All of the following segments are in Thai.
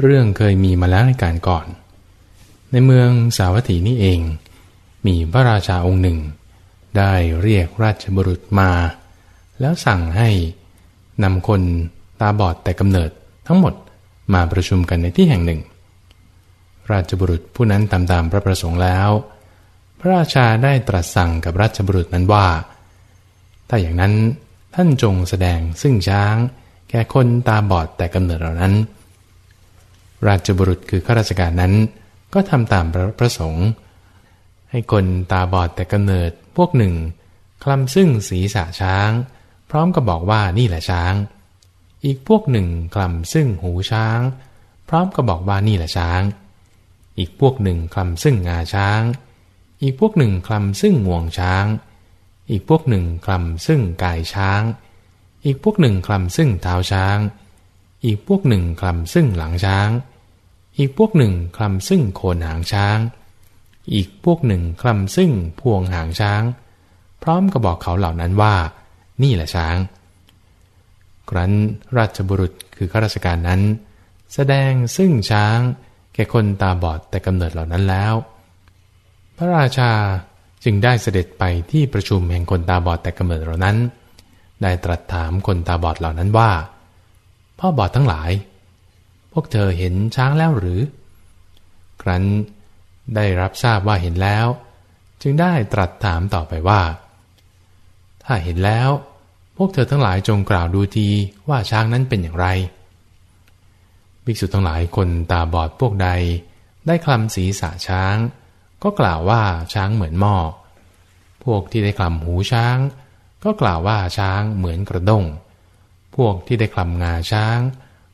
เรื่องเคยมีมาแล้วในการก่อน ในเมืองสาวัตถีนี่เอง มีพระราชาองค์หนึ่ง ได้เรียกราชบุรุษมา แล้วสั่งให้นำคนตาบอดแต่กำเนิดทั้งหมดมาประชุมกันในที่แห่งหนึ่ง ราชบุรุษผู้นั้นตามตามพระประสงค์แล้ว พระราชาได้ตรัสสั่งกับราชบุรุษนั้นว่า ถ้าอย่างนั้นท่านจงแสดงซึ่งช้าง แก่คนตาบอดแต่กำเนิดเหล่านั้น ราชบุรุษคือข้าราชการนั้น ก็ทำตามพระประสงค์ ให้คนตาบอดแต่กำเนิดพวกหนึ่งคลำซึ่งศีรษะช้าง พร้อมกับบอกว่านี่แหละช้าง อีกพวกหนึ่งคลำซึ่งหูช้าง พร้อมกับบอกว่านี่แหละช้าง อีกพวกหนึ่งคลำซึ่งงาช้าง อีกพวกหนึ่งคลำซึ่งงวงช้าง อีกพวกหนึ่งคลำซึ่งกายช้าง อีกพวกหนึ่งคลำซึ่งเท้าช้าง อีกพวกหนึ่งคลำซึ่งหลังช้าง อีกพวกหนึ่งคลำซึ่งโคนหางช้าง อีกพวกหนึ่งคลำซึ่งพวงหางช้าง พร้อมกับบอกเขาเหล่านั้นว่า นี่แหละช้าง ครั้นราชบุรุษคือข้าราชการนั้น แสดงซึ่งช้าง แก่คนตาบอดแต่กำเนิดเหล่านั้นแล้ว พระราชาจึงได้เสด็จไปที่ประชุมแห่งคนตาบอดแต่กำเนิดเหล่านั้น ได้ตรัสถามคนตาบอดเหล่านั้นว่า พ่อบอดทั้งหลาย พวกเธอเห็นช้างแล้วหรือ ครั้นได้รับทราบว่าเห็นแล้ว จึงได้ตรัสถามต่อไปว่า ถ้าเห็นแล้ว พวกเธอทั้งหลายจงกล่าวดูทีว่าช้างนั้นเป็นอย่างไรภิกษุทั้งหลายคนตาบอดพวกใด ได้คลำศีรษะช้าง ก็กล่าวว่าช้างเหมือนหม้อพวกที่ได้คลำหูช้าง ก็กล่าวว่าช้างเหมือนกระด้งพวกที่ได้คลำงาช้าง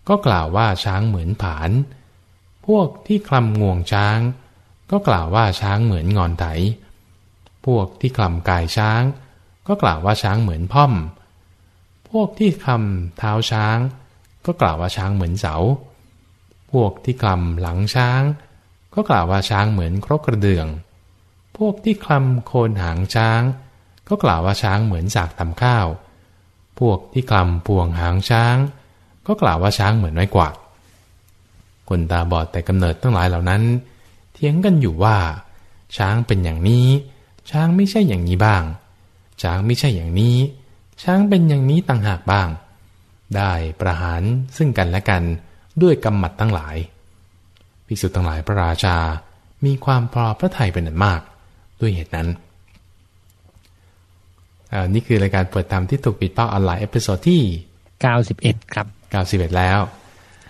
ก็กล่าวว่าช้างเหมือนผาน พวกที่คลำงวงช้าง ก็กล่าวว่าช้างเหมือนงอนไถ พวกที่คลำกายช้าง ก็กล่าวว่าช้างเหมือนพ่อม พวกที่คลำเท้าช้าง ก็กล่าวว่าช้างเหมือนเสา พวกที่คลำหลังช้าง ก็กล่าวว่าช้างเหมือนครกกระเดื่อง พวกที่คลำโคนหางช้าง ก็กล่าวว่าช้างเหมือนสากตำข้าว พวกที่คลำพวงหางช้าง ก็กล่าวว่าช้างเหมือนไม้กวาด คนตาบอดแต่กำเนิดทั้งหลายเหล่านั้น เถียงกันอยู่ว่า ช้างเป็นอย่างนี้ ช้างไม่ใช่อย่างนี้บ้าง ช้างไม่ใช่อย่างนี้ ช้างเป็นอย่างนี้ต่างหากบ้าง ได้ประหารซึ่งกันและกันด้วยกำหมัดทั้งหลายภิกษุทั้งหลายพระราชา มีความพอพระทัยเป็นอันมาก ด้วยเหตุนั้นนี่คือรายการเปิดธรรมที่ถูกปิดเป้าออนไลน์ episode ที่ 91 ครับ 91 แล้ว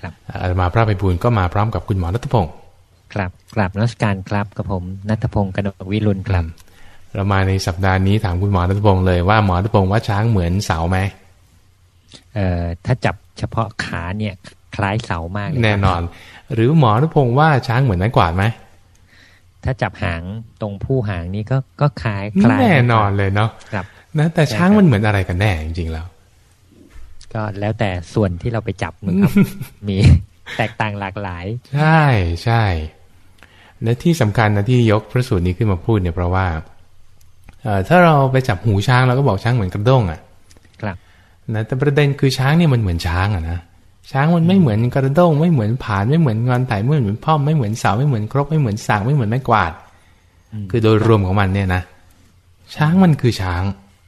ครับอาตมาพระไพบูลย์ก็มาพร้อมกับคุณหมอณัฐพงศ์ครับกราบนมัสการครับกับผมณัฐพงศ์กนกวิรุณครับ เรามาในสัปดาห์นี้ถามคุณหมอรัตพงศ์เลยว่าหมอรัตพงศ์ว่าช้างเหมือนเสาไหมเอ่อถ้าจับเฉพาะขาเนี่ยคล้ายเสามากเลยครับแน่นอน หรือหมอรัตพงศ์ว่าช้างเหมือนไม้กวาดไหมถ้าจับหางตรงผู้หางนี่ก็ก็คล้ายคล้ายแน่นอนเลยเนาะครับนะแต่ช้างมันเหมือนอะไรกันแน่จริงๆแล้ว ก็แล้วแต่ส่วนที่เราไปจับมึงครับ มีแตกต่างหลากหลาย ใช่ใช่และที่สำคัญนะที่ยกพระสูตรนี้ขึ้นมาพูดเนี่ยเพราะว่าเอ่อถ้าเราไปจับหูช้างเราก็บอกช้างเหมือนกระด้งอะ ครับนะแต่ประเด็นคือช้างเนี่ยมันเหมือนช้างอะนะช้างมันไม่เหมือนกระด้งไม่เหมือนผานไม่เหมือนงอนไถไม่เหมือนพ่อมไม่เหมือนเสาไม่เหมือนครกไม่เหมือนสากไม่เหมือนไม้กวาด คือโดยรวมของมันเนี่ยนะช้างมันคือช้าง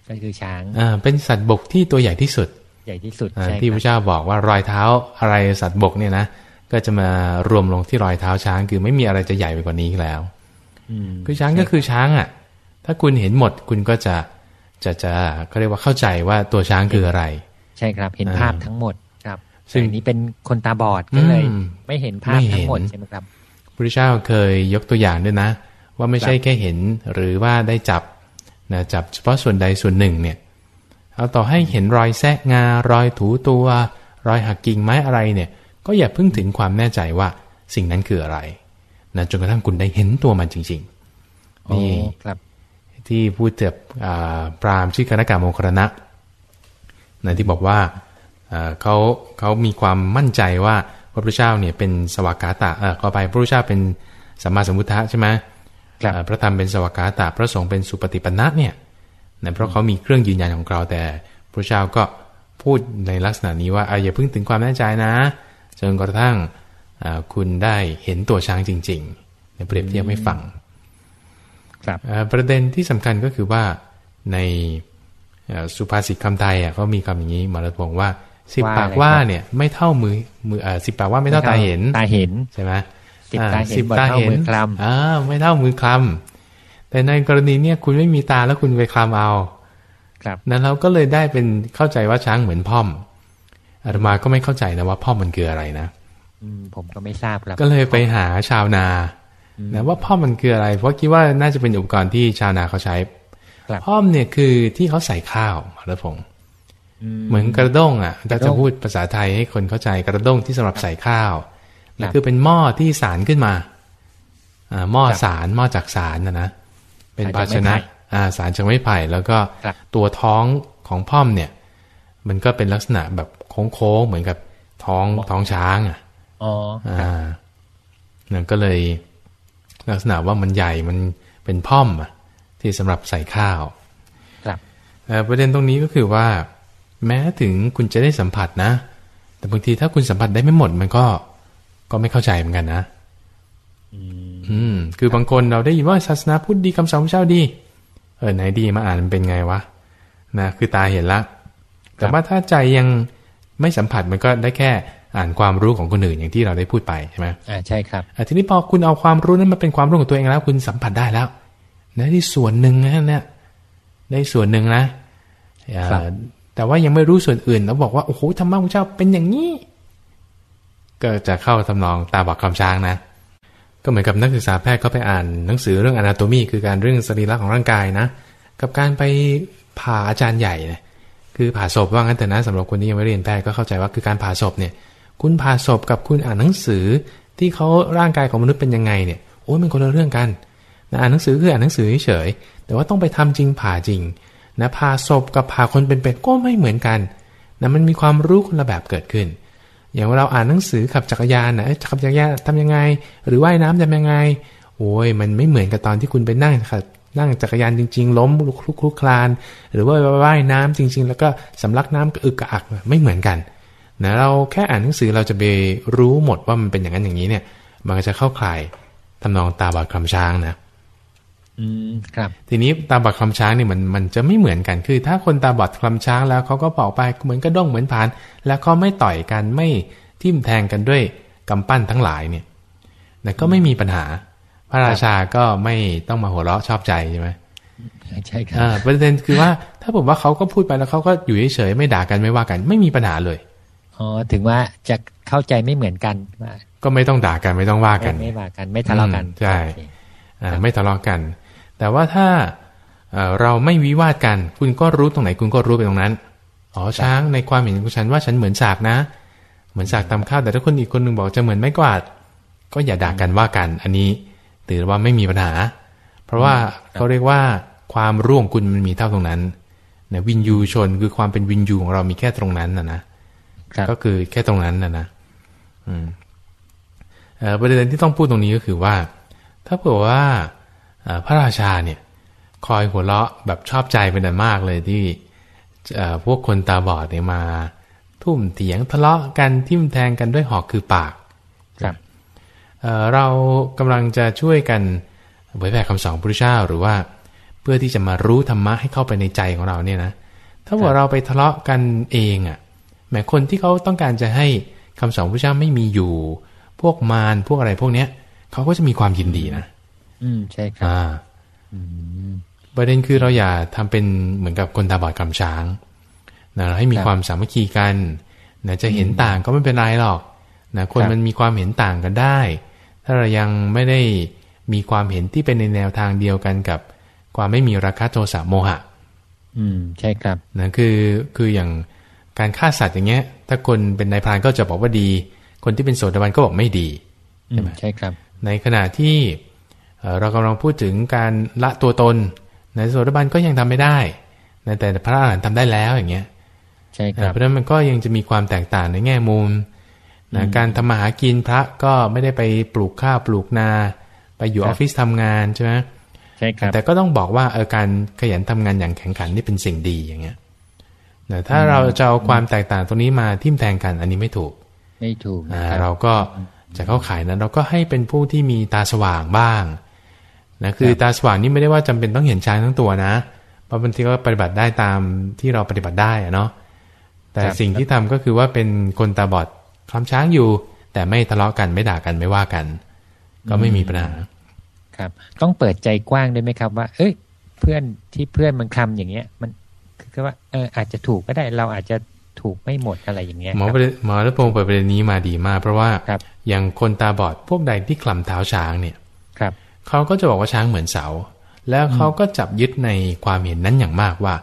ก็คือช้างอ่าเป็นสัตว์บกที่ตัวใหญ่ที่สุด ใหญ่ที่สุดอ่าใช่ที่คพรับระเจ้าบอกว่ารอยเท้าอะไรสัตว์บกเนี่ยนะก็จะมารวมลงที่รอยเท้าช้าง คือไม่มีอะไรจะใหญ่ไปกว่านี้อีกแล้วอืมคือช้างก็คือช้างอะ ถ้าคุณเห็นหมดคุณก็จะจะจะเขาเรียกว่าเข้าใจว่าตัวช้างคืออะไร ใช่ครับเห็นอ่าภาพทั้งหมดครับ ซึ่งแต่อันนี้เป็นคนตาบอดก็เลยอืมไม่เห็นภาพไม่เห็นทั้งหมดใช่ไหมครับพระเจ้าเคยยกตัวอย่างด้วยนะ ว่าไม่ใช่แค่เห็นหรือว่าได้จับนะจับเฉพาะส่วนใดส่วนหนึ่งเนี่ย เอาต่อให้เห็นรอยแซะงา รอยถูตัว รอยหักกิ่งไม้อะไรเนี่ย ก็อย่าเพิ่งถึงความแน่ใจว่าสิ่งนั้นคืออะไรนะจนกระทั่งคุณได้เห็นตัวมันจริงๆโอ้นี่ครับ ที่พูดเจ็บอ่าปรามชื่อกนกาโมครณะนะที่บอกว่าอ่าเขาเขามีความมั่นใจว่าพระพุทธเจ้าเนี่ยเป็นสวากาตะเออขอไปพระพุทธเจ้าเป็นสัมมาสัมพุทธะใช่ไหมครับอ่าพระธรรมเป็นสวากาตะพระสงฆ์เป็นสุปฏิปันนะเนี่ย นะเพราะเขามีเครื่องยืนยันของเราแต่พระเจ้าก็พูดในลักษณะนี้ว่าอ่าอย่าเพิ่งถึงความแน่ใจนะจนกระทั่งอ่าคุณได้เห็นตัวช้างจริงๆในเปรียบเทียบให้ฟังครับอ่าประเด็นที่สำคัญก็คือว่าในเอ่อสุภาษิตคำไทยอะเขามีคำอย่างนี้หมาระพงษ์ว่าสิบว่าปากอะไรว่าครับเนี่ยไม่เท่ามือมือเอ่อสิบปากว่าไม่เท่าตาเห็นตาเห็นใช่ไหมสิบอ่ตาเห็นสิบบ่ตาเท่าเห็นมือคลำอ่าไม่เท่ามือคลำ แต่ในกรณีเนี่ยคุณไม่มีตาแล้วคุณไปคลำเอา ครับนั้นเราก็เลยได้เป็นเข้าใจว่าช้างเหมือนพ่อมอาตมาก็ไม่เข้าใจนะว่าพ่อมมันคืออะไรนะอืมผมก็ไม่ทราบครับ ก็เลยไปหาชาวนานะว่าพ่อมมันคืออะไร เพราะคิดว่าน่าจะเป็นอุปกรณ์ที่ชาวนาเขาใช้ครับพ่อมเนี่ยคือที่เขาใส่ข้าวหมรพงษ์เหมือนกระด้งอะกระด้จะงพูดภาษาไทยให้คนเข้าใจกระด้งที่สำหรับใส่ข้าวครันะบคือเป็นหม้อที่สารขึ้นมา อ่าหม้อครับสารหม้อจากสารนะนะ เป็นสารภาจากชไม้นะไผ่อ่าสารจากไม้ไผ่แล้วก็ครับตัวท้องของพ่อมเนี่ย มันก็เป็นลักษณะแบบโค้งๆเหมือนกับท้องท้องช้างอะอ๋ออ่านั่นก็เลยลักษณะว่ามันใหญ่มันเป็นพ่อมอะที่สำหรับใส่ข้าวครับเอ่อประเด็นตรงนี้ก็คือว่า แม้ถึงคุณจะได้สัมผัสนะ แต่บางทีถ้าคุณสัมผัสได้ไม่หมดมันก็ก็ไม่เข้าใจเหมือนกันนะ อืม คือบางคนเราได้ยินว่าศาสนาพุทธดีคำสอนพระเจ้าดี เออไหนดีมาอ่านมันเป็นไงวะนะคือตาเห็นละ แต่ว่าถ้าใจยังไม่สัมผัสมันก็ได้แค่อ่านความรู้ของคนอื่นอย่างที่เราได้พูดไปใช่ไหมอ่าใช่ครับอะทีนี้พอคุณเอาความรู้นั้นมาเป็นความรู้ของตัวเองแล้ว คุณสัมผัสได้แล้วนะที่ส่วนหนึ่งนะเนี่ยได้ส่วนหนึ่งนะอ่าครับแต่ว่ายังไม่รู้ส่วนอื่นแล้วบอกว่าโอ้โหธรรมะของเจ้าเป็นอย่างนี้ก็จะเข้าทำนองตาบอกคำช้างนะ ก็เหมือนกับนักศึกษาแพทย์เขาไปอ่านหนังสือเรื่อง anatomy คือการเรื่องสรีระของร่างกายนะ กับการไปผ่าอาจารย์ใหญ่เนี่ยคือผ่าศพว่างั้นแต่นะสำหรับคนที่ยังไม่เรียนแพทย์ก็เข้าใจว่าคือการผ่าศพเนี่ย คุณผ่าศพกับคุณอ่านหนังสือที่เขาร่างกายของมนุษย์เป็นยังไงเนี่ยโอ้ยมันคนละเรื่องกันนะอ่านหนังสือคืออ่านหนังสือเฉยแต่ว่าต้องไปทำจริงผ่าจริงนะผ่าศพกับผ่าคนเป็นๆก็ไม่เหมือนกันนะมันมีความรู้คนละแบบเกิดขึ้น อย่างเราอ่านหนังสือขับจักรยานนะขับจักรยานทำยังไง หรือว่ายน้ำทำยังไง โอ้ยมันไม่เหมือนกับตอนที่คุณไปนั่งขับนั่งจักรยานจริง ๆ ล้มลุกคลุกคลุกคลาน หรือว่าว่ายน้ำจริง ๆ แล้วก็สำลักน้ำกระอึกกระอักไม่เหมือนกันนะเราแค่อ่านหนังสือเราจะไปรู้หมดว่ามันเป็นอย่างนั้นอย่างนี้เนี่ย มันก็จะเข้าข่ายทำนองตาบอดคำช้างนะ อืมครับ ทีนี้ตาบอดคำช้างเนี่ยมันมันจะไม่เหมือนกันคือ ถ้าคนตาบอดคำช้างแล้วเขาก็บอกไปเหมือนกระด้งเหมือนผาน แล้วเขาไม่ต่อยกันไม่ทิ่มแทงกันด้วยกำปั้นทั้งหลายเนี่ยนะก็ไม่มีปัญหา พระราชาก็ไม่ต้องมาหัวเราะชอบใจใช่ไหมใช่ครับอ่าประเด็นคือว่าถ้าผมว่าเขาก็พูดไปแล้วเขาก็อยู่เฉยๆไม่ด่ากันไม่ว่ากัน ไม่มีปัญหาเลยอ๋อถึงว่าจะเข้าใจไม่เหมือนกันว่าก็ไม่ต้องด่ากันไม่ต้องว่ากัน ไม่ไม่ว่ากันไม่ทะเลาะกันอืมใช่โอเคอ่าไม่ทะเลาะกัน แต่ว่าถ้าเอ่อเราไม่วิวาทกัน คุณก็รู้ตรงไหนคุณก็รู้ไปตรงนั้น อ๋อช้างในความเห็นของฉันว่าฉันเหมือนสากนะ เหมือนสากตำข้าวแต่ถ้าคนอีกคนหนึ่งบอกจะเหมือนไม้กวาด ก็อย่าด่ากันว่ากัน อันนี้ถือว่าไม่มีปัญหา เพราะว่าเขาเรียกว่าความร่วงคุณมันมีเท่าตรงนั้นนะวินยูชนคือความเป็นวินยูของเรามีแค่ตรงนั้นนะนะครับก็คือแค่ตรงนั้นนะนะอืมเอ่อประเด็นที่ต้องพูดตรงนี้ก็คือว่า ถ้าเผื่อว่าเอ่อ พระราชาเนี่ยคอยหัวเราะแบบชอบใจเป็นอันมากเลยที่เอ่อพวกคนตาบอดเนี่ยมา ทุ่มเถียงทะเลาะกันทิ่มแทงกันด้วยหอกคือปากครับเอ่อเรากำลังจะช่วยกันเผยแผ่คำสอนพระพุทธเจ้าหรือว่าเพื่อที่จะมารู้ธรรมะให้เข้าไปในใจของเราเนี่ยนะถ้าว่าเราไปทะเลาะกันเองอะแม้คนที่เขาต้องการจะให้คำสอนพระพุทธเจ้าไม่มีอยู่ พวกมารพวกอะไรพวกเนี้ยเขาก็จะมีความยินดีนะ อืมใช่ครับอ่าประเด็นคือเราอย่าทำเป็นเหมือนกับคนตาบอดกำช้างนะเราให้มีครับความสามัคคีกันนะจะเห็นต่างก็ไม่เป็นไรหรอกนะคนครับมันมีความเห็นต่างกันได้ ถ้าเรายังไม่ได้มีความเห็นที่เป็นในแนวทางเดียวกันกับ ความไม่มีราคะโทสะโมหะ อืม ใช่ครับนะคือคืออย่างการฆ่าสัตว์อย่างเงี้ย ถ้าคนเป็นนายพรานก็จะบอกว่าดี คนที่เป็นโสดาบันก็บอกไม่ดีอืมใช่ครับ ในขณะที่ เอ่อเรากำลังพูดถึงการละตัวตน ในโสดาบันก็ยังทำไม่ได้นะแต่พระอรหันต์ทำได้แล้วอย่างเงี้ยใช่คนะรับเพราะฉะนั้นมันก็ยังจะมีความแตกต่างในแง่มุมนะการทำมาหากินพระก็ไม่ได้ไปปลูกข้าวปลูกนา ไปอยู่ออฟฟิศทำงานใช่ไหมใช่ครับแต่ก็ต้องบอกว่าเออการขยันทำงานอย่างแข็งขันนี่เป็นสิ่งดีอย่างเงี้ยแต่ถ้าเราจะเอาความแตกต่างตรงนี้มาทิ่มแทงกันอันนี้ไม่ถูก ไม่ถูกอ่านะครับเราก็จะเข้าข่ายนั้น เราก็ให้เป็นผู้ที่มีตาสว่างบ้าง นะคือตาสว่างนี่ไม่ได้ว่าจำเป็นต้องเห็นช้างทั้งตัวนะ เพราะบางทีก็ปฏิบัติได้ตามที่เราปฏิบัติได้อะเนาะแต่สิ่งที่ทำก็คือว่าเป็นคนตาบอดคลำช้างอยู่ แต่ไม่ทะเลาะกันไม่ด่ากันไม่ว่ากัน ก็ไม่มีปัญหาครับ ต้องเปิดใจกว้างด้วยไหมครับ ว่า เอ้ย เพื่อนที่เพื่อนมันคลำอย่างเงี้ย มันคือว่าเอออาจจะถูกก็ได้เราอาจจะถูกไม่หมดอะไรอย่างเงี้ยหมอประเด็นหมอรัตพงศ์เปิดประเด็นนี้มาดีมาก เพราะว่าครับอย่างคนตาบอดพวกใดที่คลำเท้าช้างเนี่ยครับ เขาก็จะบอกว่าช้างเหมือนเสา แล้วเขาก็จับยึดในความเห็นนั้นอย่างมากว่า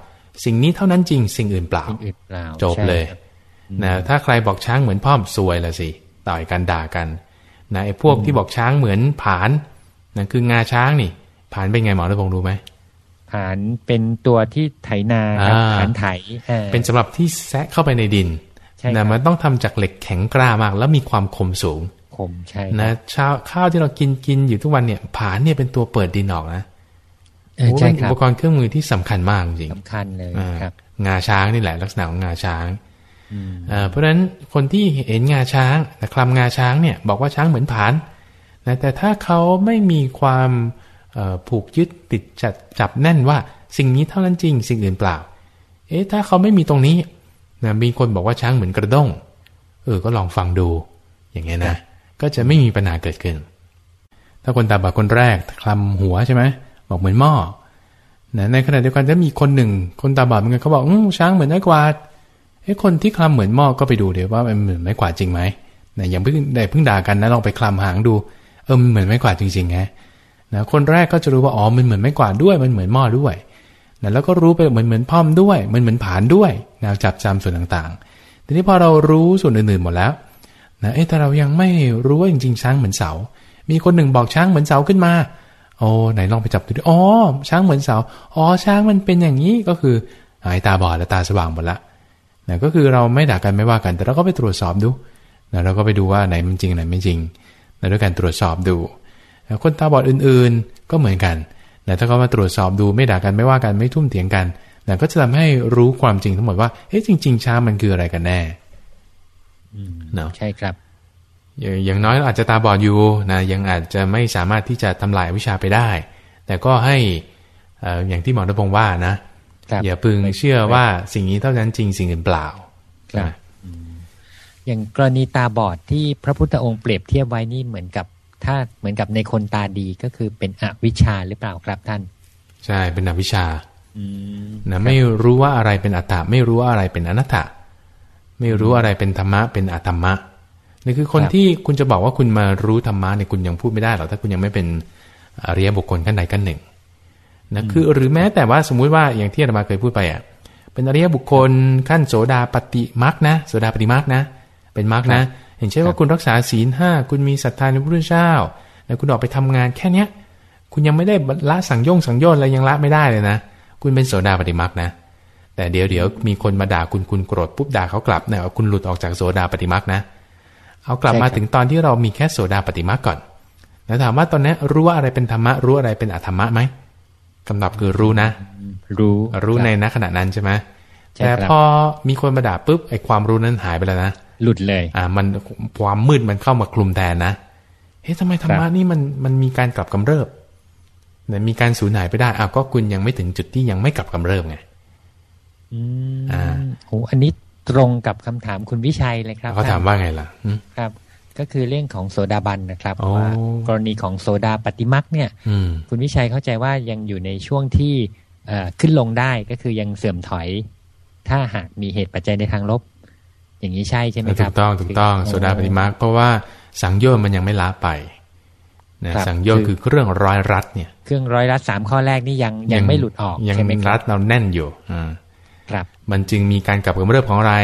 สิ่งนี้เท่านั้นจริงสิ่งอื่นเปล่าสิ่งอื่นเปล่าจบใช่เลยครับนะถ้าใครบอกช้างเหมือนพ่อมซวยละสิต่อยกันด่ากันนะไอ้พวกที่บอกช้างเหมือนผานนั่นคืองาช้างนี่ผานเป็นไงหมอรัตพงศ์รู้ไหมผานเป็นตัวที่ไถนาครับอ่าผานไถออเป็นสำหรับที่แซะเข้าไปในดินใช่ครันะบมันต้องทำจากเหล็กแข็งกร้ามาก แล้วมีความคมสูงค มใช่ครับนะชาวข้าวที่เรากินกินอยู่ทุกวันเนี่ย ผานเนี่ยเป็นตัวเปิดดินออกนะเออโอ้ใช่เป็นคอุรับปกรณ์เครื่องมือที่สำคัญมากจริงสำคัญเลยอ่าครับ งาช้างนี่แหละ ลักษณะของงาช้างอืมอ่าเพราะฉะนั้นคนที่เห็นงาช้างแต่คลำงาช้างเนี่ย บอกว่าช้างเหมือนผานนะแต่ถ้าเขาไม่มีความเอ่อผูกยึดติดจับจับแน่นว่า สิ่งนี้เท่านั้นจริง สิ่งอื่นเปล่า เอ๊ะถ้าเขาไม่มีตรงนี้นะมีคนบอกว่าช้างเหมือนกระด้งเออก็ลองฟังดูอย่างเงี้ยนะ ก็จะไม่มีปัญหาเกิดขึ้น ถ้าคนตาบอดคนแรกคลำหัวใช่ไหมบอกเหมือนหม้อนะในขณะเดียวกันถ้ามีคนหนึ่ง คนตาบอดเหมือนกันเขาบอกออช้างเหมือนไม้กวาดเอ้คนที่คลำเหมือนหม้อก็ไปดูเดี๋ยวว่ามันเหมือนไม้กวาดจริงไหมนะอย่างเพิ่งได้เพิ่งด่ากันนะลองไปคลำหางดูเออมันเหมือนไม้กวาดจริงๆไงนะคนแรกก็จะรู้ว่าอ๋อมันเหมือนไม้กวาดด้วยมันเหมือนหม้อด้วยนะแล้วก็รู้ไปเหมือนเหมือนพ่อมด้วยมันเหมือนผานด้วยนะจับจำส่วนต่างๆ ทีนี้พอเรารู้ส่วนอื่นๆหมดแล้ว นะเอ๊ะแต่เรายังไม่รู้ว่าจริงๆช้างเหมือนเสา มีคนหนึ่งบอกช้างเหมือนเสาขึ้นมา โอ้ไหนลองไปจับดูดิอ๋อช้างเหมือนเสา อ๋อช้างมันเป็นอย่างนี้ก็คือหายตาบอดและตาสว่างหมดละนะก็คือเราไม่ด่ากันไม่ว่ากัน แต่เราก็ไปตรวจสอบดูนะเราก็ไปดูว่าไหนมันจริงไหนไม่จริงนะด้วยการตรวจสอบดูนะคนตาบอดอื่นๆก็เหมือนกันนะถ้าเขามาตรวจสอบดูไม่ด่ากันไม่ว่ากันไม่ทุ่มเถียงกันนะก็จะทำให้รู้ความจริงทั้งหมดว่าเอ๊ะจริง ๆ ช้างมันคืออะไรกันแน่ เนาะใช่ครับ อย่างอย่างน้อยอาจจะตาบอดอยู่นะยังอาจจะไม่สามารถที่จะทำลายวิชาไปได้ แต่ก็ให้เอ่ออย่างที่หมอรัตพงศ์ว่านะครับอย่าพึงเชื่อว่าสิ่งนี้เท่านั้นจริงสิ่งอื่นเปล่าครับนะอย่างกรณีตาบอดที่พระพุทธองค์เปรียบเทียบไว้นี่เหมือนกับถ้าเหมือนกับในคนตาดีก็คือเป็นอวิชชาหรือเปล่าครับท่าน ใช่เป็นอวิชชาอืมนะไม่รู้ว่าอะไรเป็นอัตตาไม่รู้ว่าอะไรเป็นอนัตตา ไม่รู้อะไรเป็นธรรมะเป็นอธรรมะนี่คือคนที่คุณจะบอกว่าคุณมารู้ธรรมะเนี่ยคุณยังพูดไม่ได้หรอกถ้าคุณยังไม่เป็นอริยบุคคลขั้นใดขั้นหนึ่งนะคือหรือแม้แต่ว่าสมมุติว่าอย่างที่อาตมาเคยพูดไปอะเป็นอริยบุคคลขั้นโสดาปฏิมักนะโสดาปฏิมักนะ เป็นมักนะอย่างเช่นว่าคุณรักษาศีลห้าคุณมีศรัทธาในพระพุทธเจ้า แล้วคุณออกไปทำงานแค่เนี้ย คุณยังไม่ได้ละสังโยงสังโยชน์อะไรยังละไม่ได้เลยนะ คุณเป็นโสดาปฏิมักนะ แต่เดี๋ยวเดี๋ยวมีคนมาด่าคุณคุณโกรธปุ๊บด่าเขากลับเนี่ยคุณหลุดออกจากโสดาปฏิมักนะ เอากลับมาถึงตอนที่เรามีแค่โสดาปฏิมักก่อนแล้วถามว่าตอนนี้รู้ว่าอะไรเป็นธรรมะรู้อะไรเป็นอธรรมะไหมคำตอบคือรู้นะ รู้รู้คบในณขณะนั้นใช่ไหมใช่แต่ครับพอมีคนมาด่าปุ๊บไอ้ความรู้นั้นหายไปแล้วนะหลุดเลย อ่า มันความมืดมันเข้ามาคลุมแทนนะเฮ้ยทำไมธรรมะนี่มันมันมีการกลับกำเริบเนี่ยมีการสูญหายไปได้อ้าวก็คุณยังไม่ถึงจุดที่ยังไม่กลับกำเริบไง อืมอ่าโอ้อันนี้ตรงกับคำถามคุณวิชัยเลยครับเขาถามว่าไงล่ะหึครับ ก็คือเรื่องของโสดาบันนะครับอ๋อว่ากรณีของโสดาปฏิมักเนี่ยอืมคุณวิชัยเข้าใจว่ายังอยู่ในช่วงที่เอ่อขึ้นลงได้ก็คือยังเสื่อมถอย ถ้าหากมีเหตุปัจจัยในทางลบ อย่างนี้ใช่ใช่ไหมคถูรับกต้องถูกต้องโสดาปฏิมาเพราะว่าสังโยชน์มันยังไม่ละไปนะครับสังโยชน์คืคืออเครื่องร้อยรัดเนี่ย เครื่องร้อยรัดสามข้อแรกนี่ยังยังไม่หลุดออกยังใช่ไหมครัรัดบเราแน่นอยู่อ่า ครับมันจึงมีการกลับกำเริบของอะไร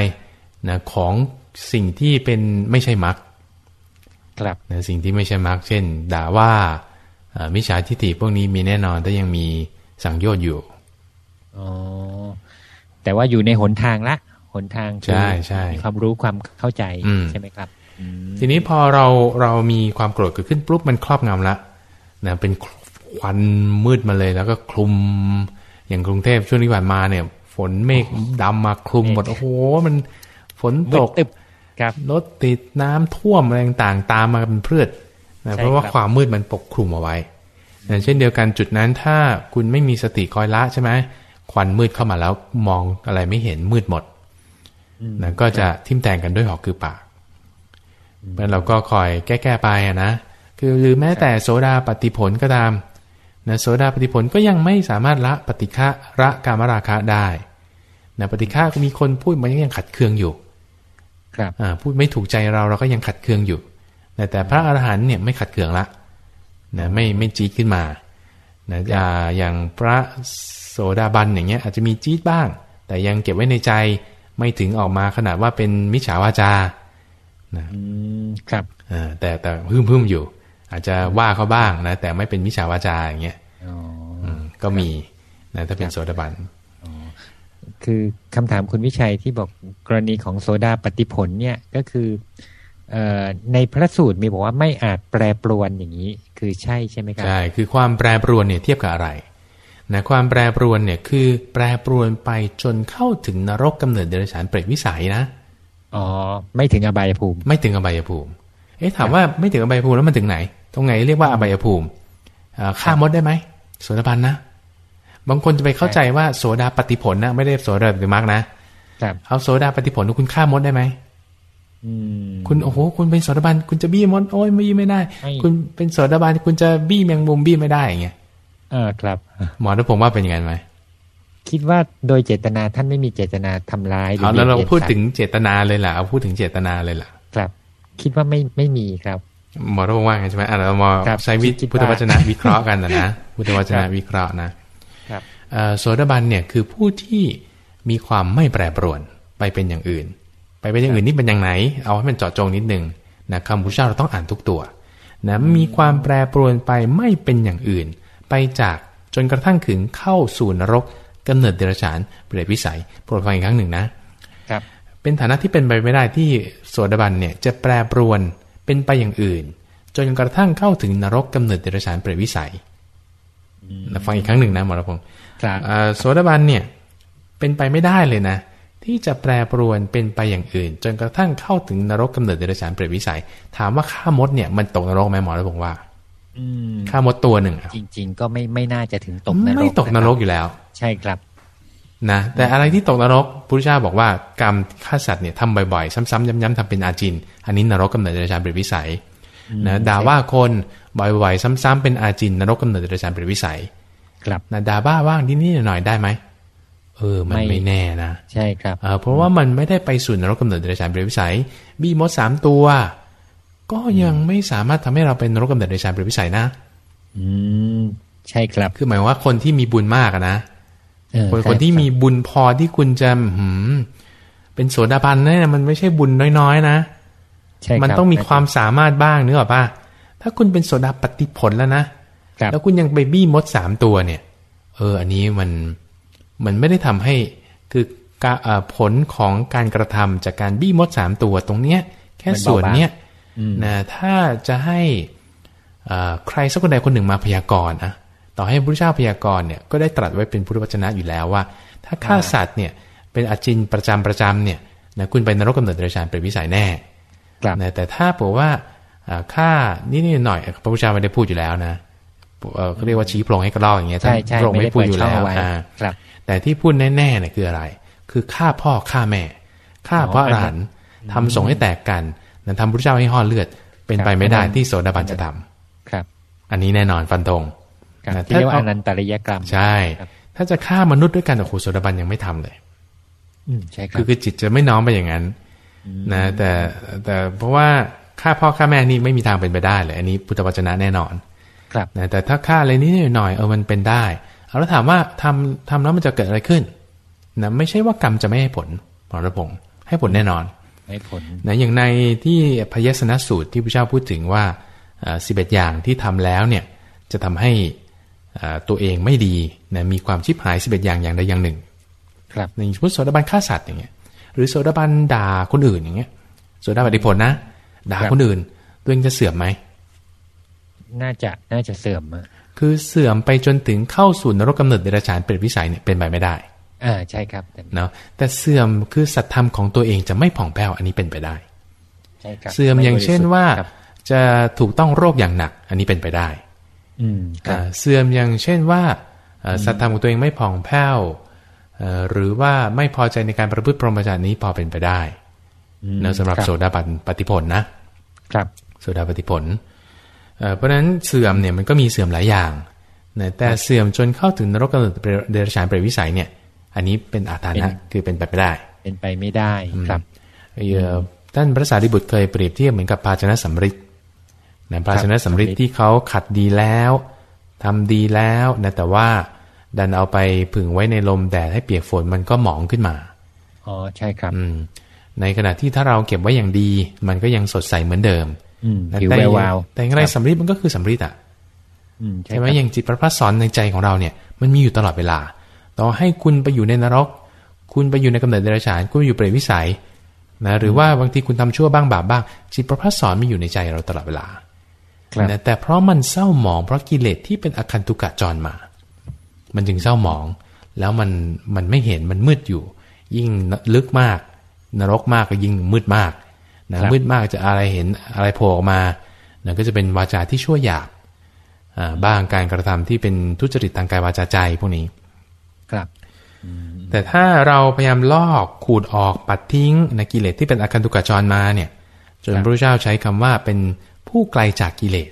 นะของสิ่งที่เป็นไม่ใช่มรรคครับนะสิ่งที่ไม่ใช่มรรคเช่น ด่าว่าอ่ามิจฉาทิฏฐิพวกนี้มีแน่นอนถ้ายังมีสังโยชน์อยู่อ๋อแต่ว่าอยู่ในหนทางละหนทางคือใช่ใช่มีความรู้ความเข้าใจอืมใช่ไหมครับอืมทีนี้พอเราเรามีความโกรธเกิดขึ้นปุ๊บมันครอบงำละนะเป็นควันมืดมาเลยแล้วก็คลุมอย่างกรุงเทพช่วงที่ผ่านมาเนี่ย ฝนเมฆดำมาคลุมหมด โอ้โห มันฝนตกมืดตึบครับรถติดน้ำท่วมอะไรต่างๆ ตามมาเป็นพืชนะใช่เพราะว่าครับความมืดมันปกคลุมเอาไว้นะเช่นเดียวกันจุดนั้นถ้าคุณไม่มีสติคอยละใช่ไหมควันมืดเข้ามาแล้วมองอะไรไม่เห็นมืดหมดนะก็จะทิ่มแทงกันด้วยหอกคือปากเพราะฉะนั้นเราก็คอยแก้ๆไปอะนะคือหรือแม้แต่โสดาปฏิผลก็ตาม นะโสดาปฏิผลก็ยังไม่สามารถละปฏิฆะระกามราคะได้นะปฏิฆะก็มีคนพูดมันยังขัดเคืองอยู่ ครับอ่าพูดไม่ถูกใจเราเราก็ยังขัดเคืองอยู่แต่แต่พระอรหันต์เนี่ยไม่ขัดเคืองละนะไม่ไม่จี๊ดขึ้นมานะอ่าอย่างพระโสดาบันอย่างเงี้ยอาจจะมีจี๊ดบ้าง แต่ยังเก็บไว้ในใจไม่ถึงออกมาขนาดว่าเป็นมิจฉาวาจานะอืมครับอ่าแต่แต่พึ่มพึ่มอยู่ อาจจะว่าเขาบ้างนะแต่ไม่เป็นมิจฉาวาจาอย่างเงี้ยอ๋ออืมก็มีนะถ้าเป็นโสดาบันคือคำถามคุณวิชัยที่บอกกรณีของโซดาปฏิผลเนี่ยก็คือเอ่อในพระสูตรมีบอกว่าไม่อาจแปรปรวนอย่างนี้ คือใช่ใช่ไหมครับใช่คือความแปรปรวนเนี่ยเทียบกับอะไรนะความแปรปรวนเนี่ยคือแปรปรวนไปจนเข้าถึงนรกกำเนิดเดรัจฉานเปรตวิสัยนะอ๋อไม่ถึงอบายภูมิ ไม่ถึงอบายภูมิ เอ๊ะถามว่าไม่ถึงอบายภูมิแล้วมันถึงไหน ตรงไหนเรียกว่าอบายภูมิอ่าฆ่ามดได้ไหมโสดาบันนะ บางคนจะไปเข้าใจว่าโสดาปฏิผลนะไม่ได้โสดาปฏิมรรคนะครับเอาโสดาปฏิผลคุณฆ่ามดได้ไหมอืมคุณโอ้โหคุณเป็นโสดาบันคุณจะบี้มดโอ้ยบี้ไม่ได้ไม่คุณเป็นโสดาบันคุณจะบี้แมงมุมบี้ไม่ได้อย่างเงี้ยเออครับ หมอถ้าผมว่าเป็นอย่างนั้นไหมคิดว่าโดยเจตนาท่านไม่มีเจตนาทำร้ายหรือเอาแล้วเราบียบียนพูดสัตว์ถึงเจตนาเลยล่ะเอาพูดถึงเจตนาเลยล่ะ ครับคิดว่าไม่ไม่มีครับหมอต้องว่าไงใช่ไหมอะเรามาครับใช้วิคิดว่าพุทธวจนะวิเคราะห์กันนะนะพุทธวจนะวิเคราะห์นะครับเอ่อโสดาบันเนี่ยคือผู้ที่มีความไม่แปรปรวนไปเป็นอย่างอื่น ไปเป็นอย่างอื่นนี่เป็นอย่างไหน เอาให้มันเจาะจงนิดนึงนะคำพุทธเจ้าเราต้องอ่านทุกตัวนะมีความแปรปรวนไปไม่เป็นอย่างอื่น ไปจากจนกระทั่งถึงเข้าสู่นรกกำเนิดเดรัจฉานเปรตวิสัยโปรดฟังอีกครั้งหนึ่งนะครับ เป็นฐานะที่เป็นไปไม่ได้ที่โสดาบันเนี่ยจะแปรปรวนเป็นไปอย่างอื่น จนกระทั่งเข้าถึงนรกกำเนิดเดรัจฉานเปรตวิสัยนะฟังอีกครั้งหนึ่งนะหมอรพงศ์ครับอ่าโสดาบันเนี่ยเป็นไปไม่ได้เลยนะ ที่จะแปรปรวนเป็นไปอย่างอื่น จนกระทั่งเข้าถึงนรกกำเนิดเดรัจฉานเปรตวิสัย ถามว่าฆ่ามดเนี่ยมันตกนรกไหมหมอรพงศ์ว่าอืมฆ่ามดตัวหนึ่งอะจริง ๆ ก็ไม่ไม่น่าจะถึงตกนรกไม่ตกนรกะคบอยู่แล้ว ใช่ครับ นะแต่อะไรที่ตกนรกพุทธเจ้าบอกว่ากรรมฆ่าสัตว์เนี่ยทำบ่อยๆ ซ้ำๆย้ำๆทำเป็นอาจิน อันนี้นรกกำเนิดเดรัจฉานเปรตวิสัยนะด่าว่าคนบ่อยๆ ซ้ำๆเป็นอาจิน นรกกำเนิดเดรัจฉานเปรตวิสัย ครับนะด่าบ้าว่างนิดๆหน่อยๆได้ไหมเออ มันไม่ไม่แน่นะ ใช่ครับเออเพราะว่ามันไม่ได้ไปสู่นรกกำเนิดเดรัจฉานเปรตวิสัย บีมดสามตัว ก็ยังไม่สามารถทำให้เราเป็นนรกกำเนิดเดรัจฉานเปรตวิสัยนะ อืมใช่ครับคือหมายว่าคนที่มีบุญมากอะนะเออ คนใช่คนที่รับมีบุญพอที่คุณจะหืมเป็นโสดาบันเนี่ยมันไม่ใช่บุญน้อยๆ นะใช่ครับมันต้องมีความสามารถบ้างนึกออกป่ะถ้าคุณเป็นโสดาปฏิผลแล้วนะครับแล้วคุณยังไปบี้มดสามตัวเนี่ย เออ อันนี้มันมันไม่ได้ทำให้คือกะเอ่อผลของการกระทำจากการบี้มดสามตัวตรงเนี้ย แค่ส่วนเนี้ยอืมนะถ้าจะให้เอ่อใครสักคนใดคนหนึ่งมาพยากรณ์อะ ต่อให้พระพุทธเจ้าพยากรณ์เนี่ยก็ได้ตรัสไว้เป็นพุทธวจนะอยู่แล้วว่า ถ้าฆ่าสัตว์เนี่ยเป็นอาจินประจำประจำเนี่ยนะคุณไปนรกกำเนิดเดรัจฉานเป็นวิสัยแน่ครับนะแต่ถ้าบอกว่าอ่าค่านิดๆหน่อยๆพระพุทธเจ้าไม่ได้พูดอยู่แล้วนะเอ่อเขาเรียกว่าชี้โพรงให้กระรอกอย่างเงี้ยใช่ใช่พระองค์ไม่ไม่ได้พูดเปิดอยู่ช่องแล้วเอาไว้อ่าครับแต่ที่พูดแน่ๆเนี่ยคืออะไร คือฆ่าพ่อฆ่าแม่ฆ่าอ๋อพระอรหันต์ทำสงฆ์ให้แตกกันนั้นทำพระเจ้าให้ห่อเลือด เป็นไปไม่ได้ที่โสดาบันจะทำครับ อันนี้แน่นอนฟันธงครับนะ ที่เรียกว่าถ้าอนันตริยกรรมใช่ครับถ้าจะฆ่ามนุษย์ด้วยกันโอ้โหโสดาบันยังไม่ทำเลย อืมใช่ครัคืบอคือจิตจะไม่น้อมไปอย่างนั้นนะ แต่แต่เพราะว่าฆ่าพ่อฆ่าแม่นี่ไม่มีทางเป็นไปได้เลยอันนี้พุทธวจนะแน่นอน ครับนะแต่ถ้าฆ่าอะไรนิดหน่อยๆเออมันเป็นได้เอาแล้วถามว่าทำทำแล้วมันจะเกิดอะไรขึ้นนะไม่ใช่ว่ากรรมจะไม่ให้ผลหมอระพงศ์ให้ผลแน่นอนไม่ผลนะอย่างในที่พยสนสูตรที่พระเจ้าพูดถึงว่าสิบเอ็ดอย่างที่ทำแล้วเนี่ยจะทำให้อ่า ตัวเองไม่ดีนะมีความชิบหายสิบเอ็ดอย่างอย่างใดอย่างหนึ่ง ครับในสมมติโสดาบันฆ่าสัตว์อย่างเงี้ย หรือโสดาบันด่าคนอื่นอย่างเงี้ยโสดาบันอิทธิผลนะด่าครับคนอื่น ตัวเองจะเสื่อมไหมน่าจะน่าจะเสื่อมอะคือเสื่อมไปจนถึงเข้าสู่นรกกำเนิดเดรัจฉานเป็นวิสัยเนี่ยเป็นไปไม่ได้อ่าใช่ครับแต่เนาะแต่เสื่อมคือสัตธรรมของตัวเองจะไม่ผ่องแผ้วอันนี้เป็นไปได้ใช่ครับเสื่อมอย่างเช่นว่าครับจะถูกต้องโรคอย่างหนัก อันนี้เป็นไปได้อืมครับอ่า เสื่อมอย่างเช่นว่าเอ่อสัตธรรมของตัวเองไม่ผ่องแผ้วเอ่อหรือว่าไม่พอใจในการประพฤติพรหมจรรย์นี้พอเป็นไปได้อืมนะสำหรับครับโสดาบันปฏิผลนะครับโสดาปฏิผลเอ่อเพราะฉะนั้นเสื่อมเนี่ยมันก็มีเสื่อมหลายอย่างนะแต่เสื่อมจนเข้าถึงนรกกำเนิดเดรัจฉานเปรตวิสัยเนี่ย อันนี้เป็นอาถรรพ์นะคือเป็นไปไม่ได้ เป็นไปไม่ได้ครับเอ่อท่านพระสารีบุตรเคยเปรียบเทียบเหมือนกับภาชนะสำริด นะภาชนะสำริดสำริดที่เขาขัดดีแล้วทำดีแล้วนะแต่ว่าดันเอาไปผึ่งไว้ในลมแดดให้เปียกฝนมันก็หมองขึ้นมาอ๋อใช่ครับ อืม ในขณะที่ถ้าเราเก็บไว้อย่างดี มันก็ยังสดใสเหมือนเดิมอืมนะผิวแต่แวววาวแต่อย่างไรครับสำริดมันก็คือสำริดอะอืมใช่ใช่ไหมครับอย่างจิตประพัสสอนในใจของเราเนี่ย มันมีอยู่ตลอดเวลา ต่อให้คุณไปอยู่ในนรก คุณไปอยู่ในกำเนิดเดรัจฉานคุณไปอยู่เปรตวิสัยนะหรือว่าบางทีคุณทำชั่วบ้างบาปบ้างจิตประพัสสอนมีอยู่ในใจเราตลอดเวลาครับ นะแต่เพราะมันเศร้าหมองเพราะกิเลสที่เป็นอคันตุกะจรมา มันจึงเศร้าหมอง แล้วมันมันไม่เห็นมันมืดอยู่ ยิ่งลึกมาก นรกมากก็ยิ่งมืดมากนะครับมืดมากจะอะไรเห็นอะไรโผล่ออกมานะก็จะเป็นวาจาที่ชั่วหยาบอ่าบ้างการกระทำที่เป็นทุจริตทางกายวาจาใจพวกนี้ ครับแต่ถ้าเราพยายามลอกขูดออกปัดทิ้งนะกิเลสที่เป็นอคันตุกะจรมาเนี่ย จนครับพระเจ้าใช้คำว่าเป็น ผู้ไกลจากกิเลส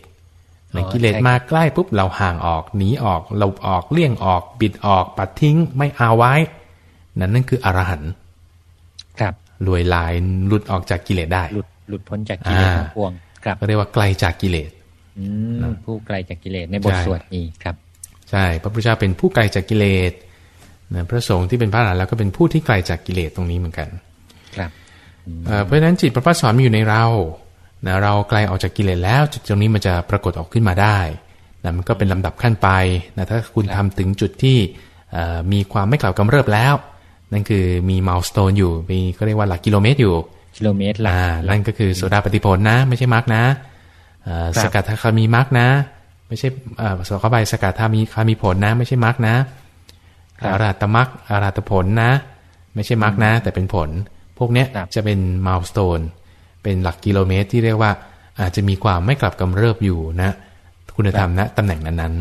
อ๋อนะกิเลสใช่มาใกล้ปุ๊บเราห่างออกหนีออกหลบออกเลี่ยงออก บิดออกปัดทิ้งไม่เอาไว้ นั่นนั่นคืออรหันต์ครับรวยลายหลุดออกจากกิเลสได้ หลุดหลุดพ้นจากกิเลสอ่าทั้งปวงครับก็เรียกว่าไกลจากกิเลสอืมผู้ไกลจากกิเลสในบทใช่สวดนี้ครับใช่พระพุทธเจ้าเป็นผู้ไกลจากกิเลสนะพระสงฆ์ที่เป็นพระอรหันต์แล้วก็เป็นผู้ที่ไกลจากกิเลสตรงนี้เหมือนกัน ครับเอ่อเพราะฉะนั้นจิตประพัสสอนมีอยู่ในเรา นะเราไกลออกจากกิเลสแล้วจุดตรงนี้มันจะปรากฏออกขึ้นมาได้นะมันก็เป็นลำดับขั้นไปนะถ้าคุณทำถึงจุดที่เอ่อมีความไม่กล่าวกำเริบแล้ว นั่นคือมีม l ลสโตนอยู่มีก็เรียกว่าหลักกิโลเมตรอยู่กิโลเมตรละอ่านั่นก็คือโสดาปฏิผลนะ ไม่ใช่มรรคนะเอ่อครับสกัดทาคามีมรรคนะ ไม่ใช่เอ่อสเข้าไปสกัดทามีคามีผลนะ ไม่ใช่มรรคนะครับอาราตมรรคอาราตผลนะ ไม่ใช่มรรคนะ แต่เป็นผล พวกเนี้ยครับจะเป็นม l ลสโตน เป็นหลักกิโลเมตรที่เรียกว่า อาจจะมีความไม่กลับกำเริบอยู่นะ คุณธรรมณตำแหน่งนั้น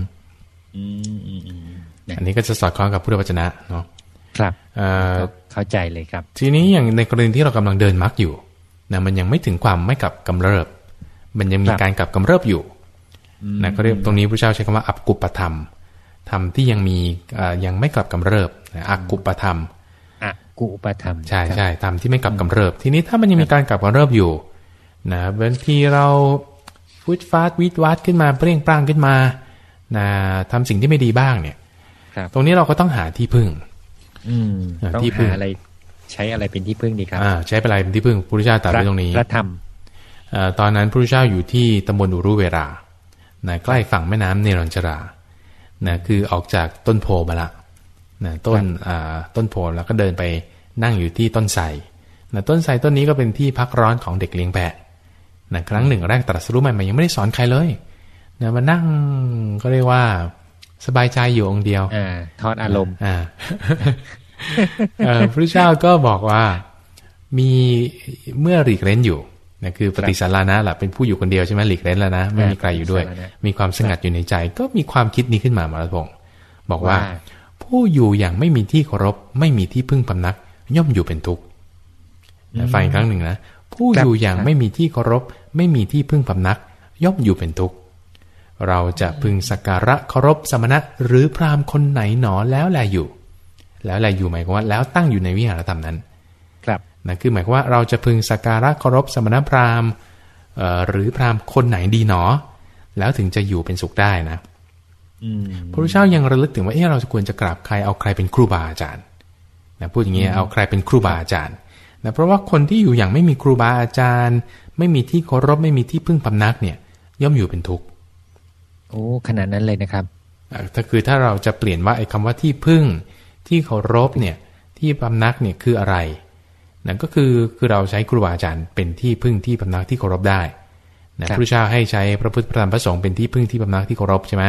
อืมอืมอืมๆอันนี้ก็จะสอดคล้องกับพุทธวจนะเนาะครับเอ่อเข้าใจเลยครับ ทีนี้อย่างในกรณีที่เรากำลังเดินมรรคอยู่นะมันยังไม่ถึงความไม่กลับกำเริบ มันยังมีครับการกลับกำเริบอยู่นะก็เรียกตรงนี้พระเจ้าใช้คำว่าอัปกุปธรรมธรรมที่ยังมีเอ่อยังไม่กลับกำเริบนะอักกุปธรรมอะ กุปธรรม ใช่ครับใช่ธรรมที่ไม่กลับกำเริบ ทีนี้ถ้ามันยังมีการกลับกำเริบอยู่นะบางทีเราฟุดฟาดวิดวัดขึ้นมาเปรี้ยงปร้างขึ้นมานะทำสิ่งที่ไม่ดีบ้างเนี่ยครับตรงนี้เราก็ต้องหาที่พึ่ง อืมอ่าต้องที่พึ่งหาอะไร ใช้อะไรเป็นที่พึ่งดีครับอ่าใช้เป็นอะไรเป็นที่พึ่งพระพุทธเจ้าตรัสไว้ตรงนี้พระธรรมเอ่อตอนนั้นพระพุทธเจ้าอยู่ที่ตำบลอุรุเวรานะใกล้ฝั่งแม่น้ำเนรัญชรานะคือออกจากต้นโพมาละ นะต้นอ่าต้นโพแล้วก็เดินไปนั่งอยู่ที่ต้นไทรนะต้นไทรต้นนี้ก็เป็นที่พักร้อนของเด็กเลี้ยงแพะนะครั้งหนึ่งแรกตรัสรู้ใหม่ๆยังไม่ได้สอนใครเลยนะมานั่งก็เรียกว่าสบายใจอยู่องค์เดียวอ่าทอดอารมณ์อ่าเอ่อพระเจ้าก็บอกว่ามีเมื่อหลีกเล่นอยู่นะคือปฏิสารานะแหละเป็นผู้อยู่คนเดียวใช่ไหมหลีกเล่นแล้วนะไม่มีใครอยู่ด้วยปฏิสารานะมีความสงัดอยู่ในใจ ก็มีความคิดนี้ขึ้นมามารัพงศ์บอกว่าว่า ผู้อยู่อย่างไม่มีที่เคารพไม่มีที่พึ่งพำนัก ย่อมอยู่เป็นทุกข์นะฟังอีกครั้งหนึ่งนะผู้ครับอยู่อย่างครับไม่มีที่เคารพ ไม่มีที่พึ่งพำนัก ย่อมอยู่เป็นทุกข์เราจะพึงสักการะเคารพสมณะหรือพราหมณ์คนไหนหนอแล้วแลอยู่ แล้วแลอยู่หมายความว่า แล้วตั้งอยู่ในวิหารธรรมนั้น ครับนะคือหมายความว่าเราจะพึงสักการะเคารพสมณพราหมณ์เอ่อหรือพราหมณ์คนไหนดีหนอ แล้วถึงจะอยู่เป็นสุขได้นะอืม พระพุทธเจ้ายังระลึกถึงว่าเอ๊ะเราจะควรจะกราบใครเอาใครเป็นครูบาอาจารย์นะพูดอย่างนี้เอาใครเป็นครูบาอาจารย์นะเพราะว่าคนที่อยู่อย่างไม่มีครูบาอาจารย์ ไม่มีที่เคารพไม่มีที่พึ่งพำนักเนี่ย ย่อมอยู่เป็นทุกข์โอ้ขนาดนั้นเลยนะครับอะถ้าคือถ้าเราจะเปลี่ยนว่าไอ้คำว่าที่พึ่ง ที่เคารพเนี่ยที่พำนักเนี่ยคืออะไรนั่นก็คือคือเราใช้ครูบาอาจารย์เป็นที่พึ่งที่พำนักที่เคารพได้นะคพรับระพุทธเจ้าให้ใช้พระพุทธพระธรรมพระสงฆ์เป็นที่พึ่งที่พำนักที่เคารพใช่ไหม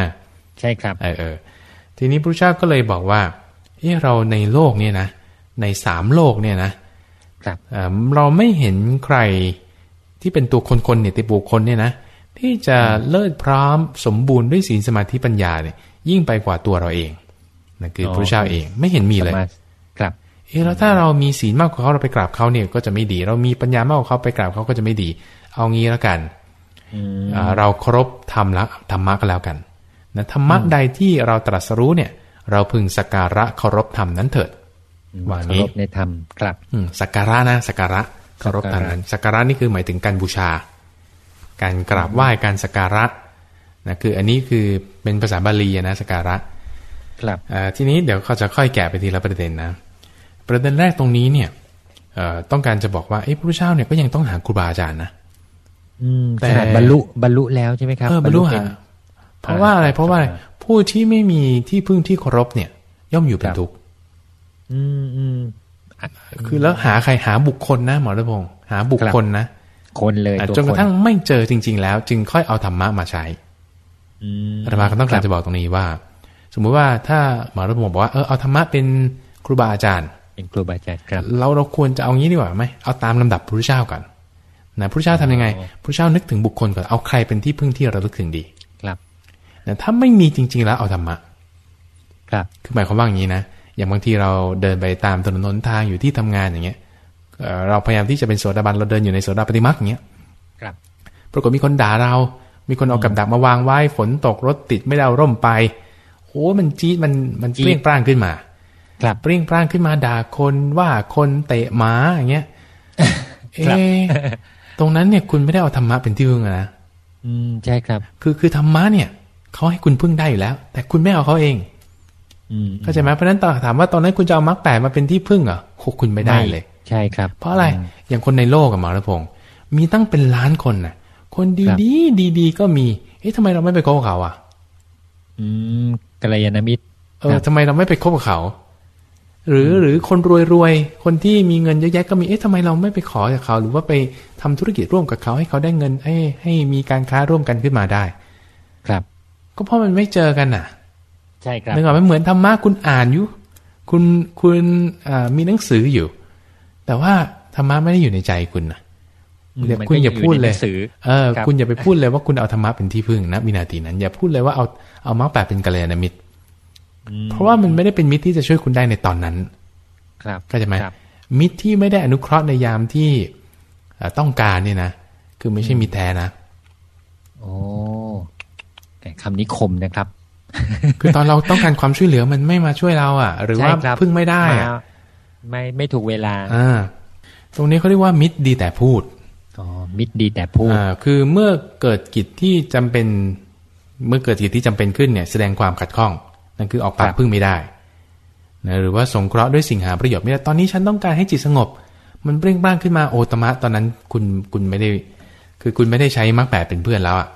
ใช่ครับเออเออทีนี้พระพุทธเจ้าก็เลยบอกว่าเออเราในโลกเนี่ยนะ ในสามโลกเนี่ยนะครับเอ่อเราไม่เห็นใครที่เป็นตัวคนๆเนี่ยตัวบุคคลเนี่ยนะที่จะเลิศพร้อมสมบูรณ์ด้วยศีลสมาธิปัญญาเนี่ยยิ่งไปกว่าตัวเราเองนั่นคือพระเจ้าเองไม่เห็นมีเลยครับเออแล้วถ้าเรามีศีลมากกว่าเขาเราไปกราบเขาเนี่ยก็จะไม่ดี เรามีปัญญามากกว่าเขาไปกราบเขาก็จะไม่ดี เอางี้แล้วกันเราเคารพธรรมละธรรมะก็แล้วกัน นะธรรมะใดที่เราตรัสรู้เนี่ย เราพึงสักการะเคารพธรรมนั้นเถิดว่างี้ในธรรมครับสักการะนะสักการะเคารพธรรมนั้นสักการะนี่คือหมายถึงการบูชา การกราบไหว้การสักการะนะคืออันนี้คือเป็นภาษาบาลีนะสักการะ ครับทีนี้เดี๋ยวเขาจะค่อยแกะไปทีละประเด็นนะ ประเด็นแรกตรงนี้เนี่ยต้องการจะบอกว่าไอ้พระเจ้าเนี่ยก็ยังต้องหาครูบาอาจารย์นะแต่บรรลุบรรลุแล้วใช่ไหมครับเออบรรลุหา เพราะว่าอะไร เพราะว่าผู้ที่ไม่มีที่พึ่งที่เคารพเนี่ย ย่อมอยู่เป็นทุกข์อืมอืมคือแล้วหาใครหาบุคคลนะหมอระพงศ์หาบุคคลนะคนเลยจนกระทั่งไม่เจอจริง ๆ แล้ว จึงค่อยเอาธรรมะมาใช้อาตมาก็ต้องการจะบอกตรงนี้ว่า สมมุติว่าถ้าหมอระพงศ์บอกว่าเออเอาธรรมะเป็นครูบาอาจารย์ เป็นครูบาอาจารย์ครับเราเราควรจะเอางี้ดีกว่าไหมเอาตามลำดับพระพุทธเจ้าก่อนนะพระเจ้าทำยังไงพระเจ้านึกถึงบุคคลก่อนเอาใครเป็นที่พึ่งที่เราลึกถึงดีครับ นะถ้าไม่มีจริง ๆ แล้วเอาธรรมะครับคือหมายความว่าอย่างนี้นะอย่างบางทีเราเดินไปตามถนนนทางอยู่ที่ทำงานอย่างเงี้ยเราพยายามที่จะเป็นโสดาบันเราเดินอยู่ในโสดาปฏิมาอย่างเงี้ยครับปรากฏมีคนด่าเรา มีคนเอากับดักมาวางไว้ฝนตกรถติดไม่ได้เอาร่มไปโอ้มันจี๊ดมันมันเปรี้ยงปร้างขึ้นมา ครับเปรี้ยงปร้างขึ้นมาด่าคนว่าคนเตะหมาอย่างเงี้ยเอตรงนั้นเนี่ยคุณไม่ได้เอาธรรมะเป็นที่พึ่งนะอืมใช่ครับ คือคือธรรมะเนี่ย เขาให้คุณพึ่งได้อยู่แล้ว แต่คุณไม่เอาเขาเองเข้าใจไหมเพราะนั้นตอถามว่าตอนนั้นคุณจะเอามรรคแปดมาเป็นที่พึ่งอะคุณไม่ได้เลย ใช่ครับ เพราะอะไรอย่างคนในโลกกับหมอระพงศ์มีตั้งเป็นล้านคนน่ะ คนดีดีดีดีก็มีเอ๊ะทำไมเราไม่ไปคบกับเขาอะ อืมกัลยาณมิตรเออทำไมเราไม่ไปคบกับเขา หรือหรือคนรวยๆคนที่มีเงินเยอะแยะก็มีเอ๊ะทำไมเราไม่ไปขอจากเขา หรือว่าไปทำธุรกิจร่วมกับเขาให้เขาได้เงินให้ให้มีการค้าร่วมกันขึ้นมาได้ครับ ก็เพราะมันไม่เจอกันน่ะ ใช่ครับนึกออกไหมเหมือนธรรมะคุณอ่านอยู่ คุณคุณมีหนังสืออยู่ แต่ว่าธรรมะไม่ได้อยู่ในใจคุณนะคุณอย่าพูดเลยเออ คุณอย่าไปพูดเลยว่าคุณเอาธรรมะเป็นที่พึ่งนะวินาทีนั้น อย่าพูดเลยว่าเอาเอามรรคแปดเป็นกัลยาณมิตร เพราะว่ามันไม่ได้เป็นมิตรที่จะช่วยคุณได้ในตอนนั้น ครับก็จะไหมมิตรที่ไม่ได้อนุเคราะห์ในยามที่ต้องการเนี่ยนะ คือไม่ใช่มิตรแท้นะโอ้แต่ คำนี้คมนะครับ คือตอนเราต้องการความช่วยเหลือมันไม่มาช่วยเราอะ หรือว่าพึ่งไม่ได้อะไม่ไม่ถูกเวลาอ่าตรงนี้เขาเรียกว่ามิตรดีแต่พูดอ๋อมิตรดีแต่พูดอ่าคือเมื่อเกิดกิจที่จำเป็นเมื่อเกิดกิจที่จำเป็นขึ้นเนี่ย แสดงความขัดข้อง นั่นคือออกปากพึ่งไม่ได้นะหรือว่าสงเคราะห์ด้วยสิ่งหาประโยชน์ไม่ได้ตอนนี้ฉันต้องการให้จิตสงบ มันเปร่งบ้างขึ้นมาโอตมะตอนนั้นคุณคุณไม่ได้ คือคุณไม่ได้ใช้มรรคแปดเป็นเพื่อนแล้วอะ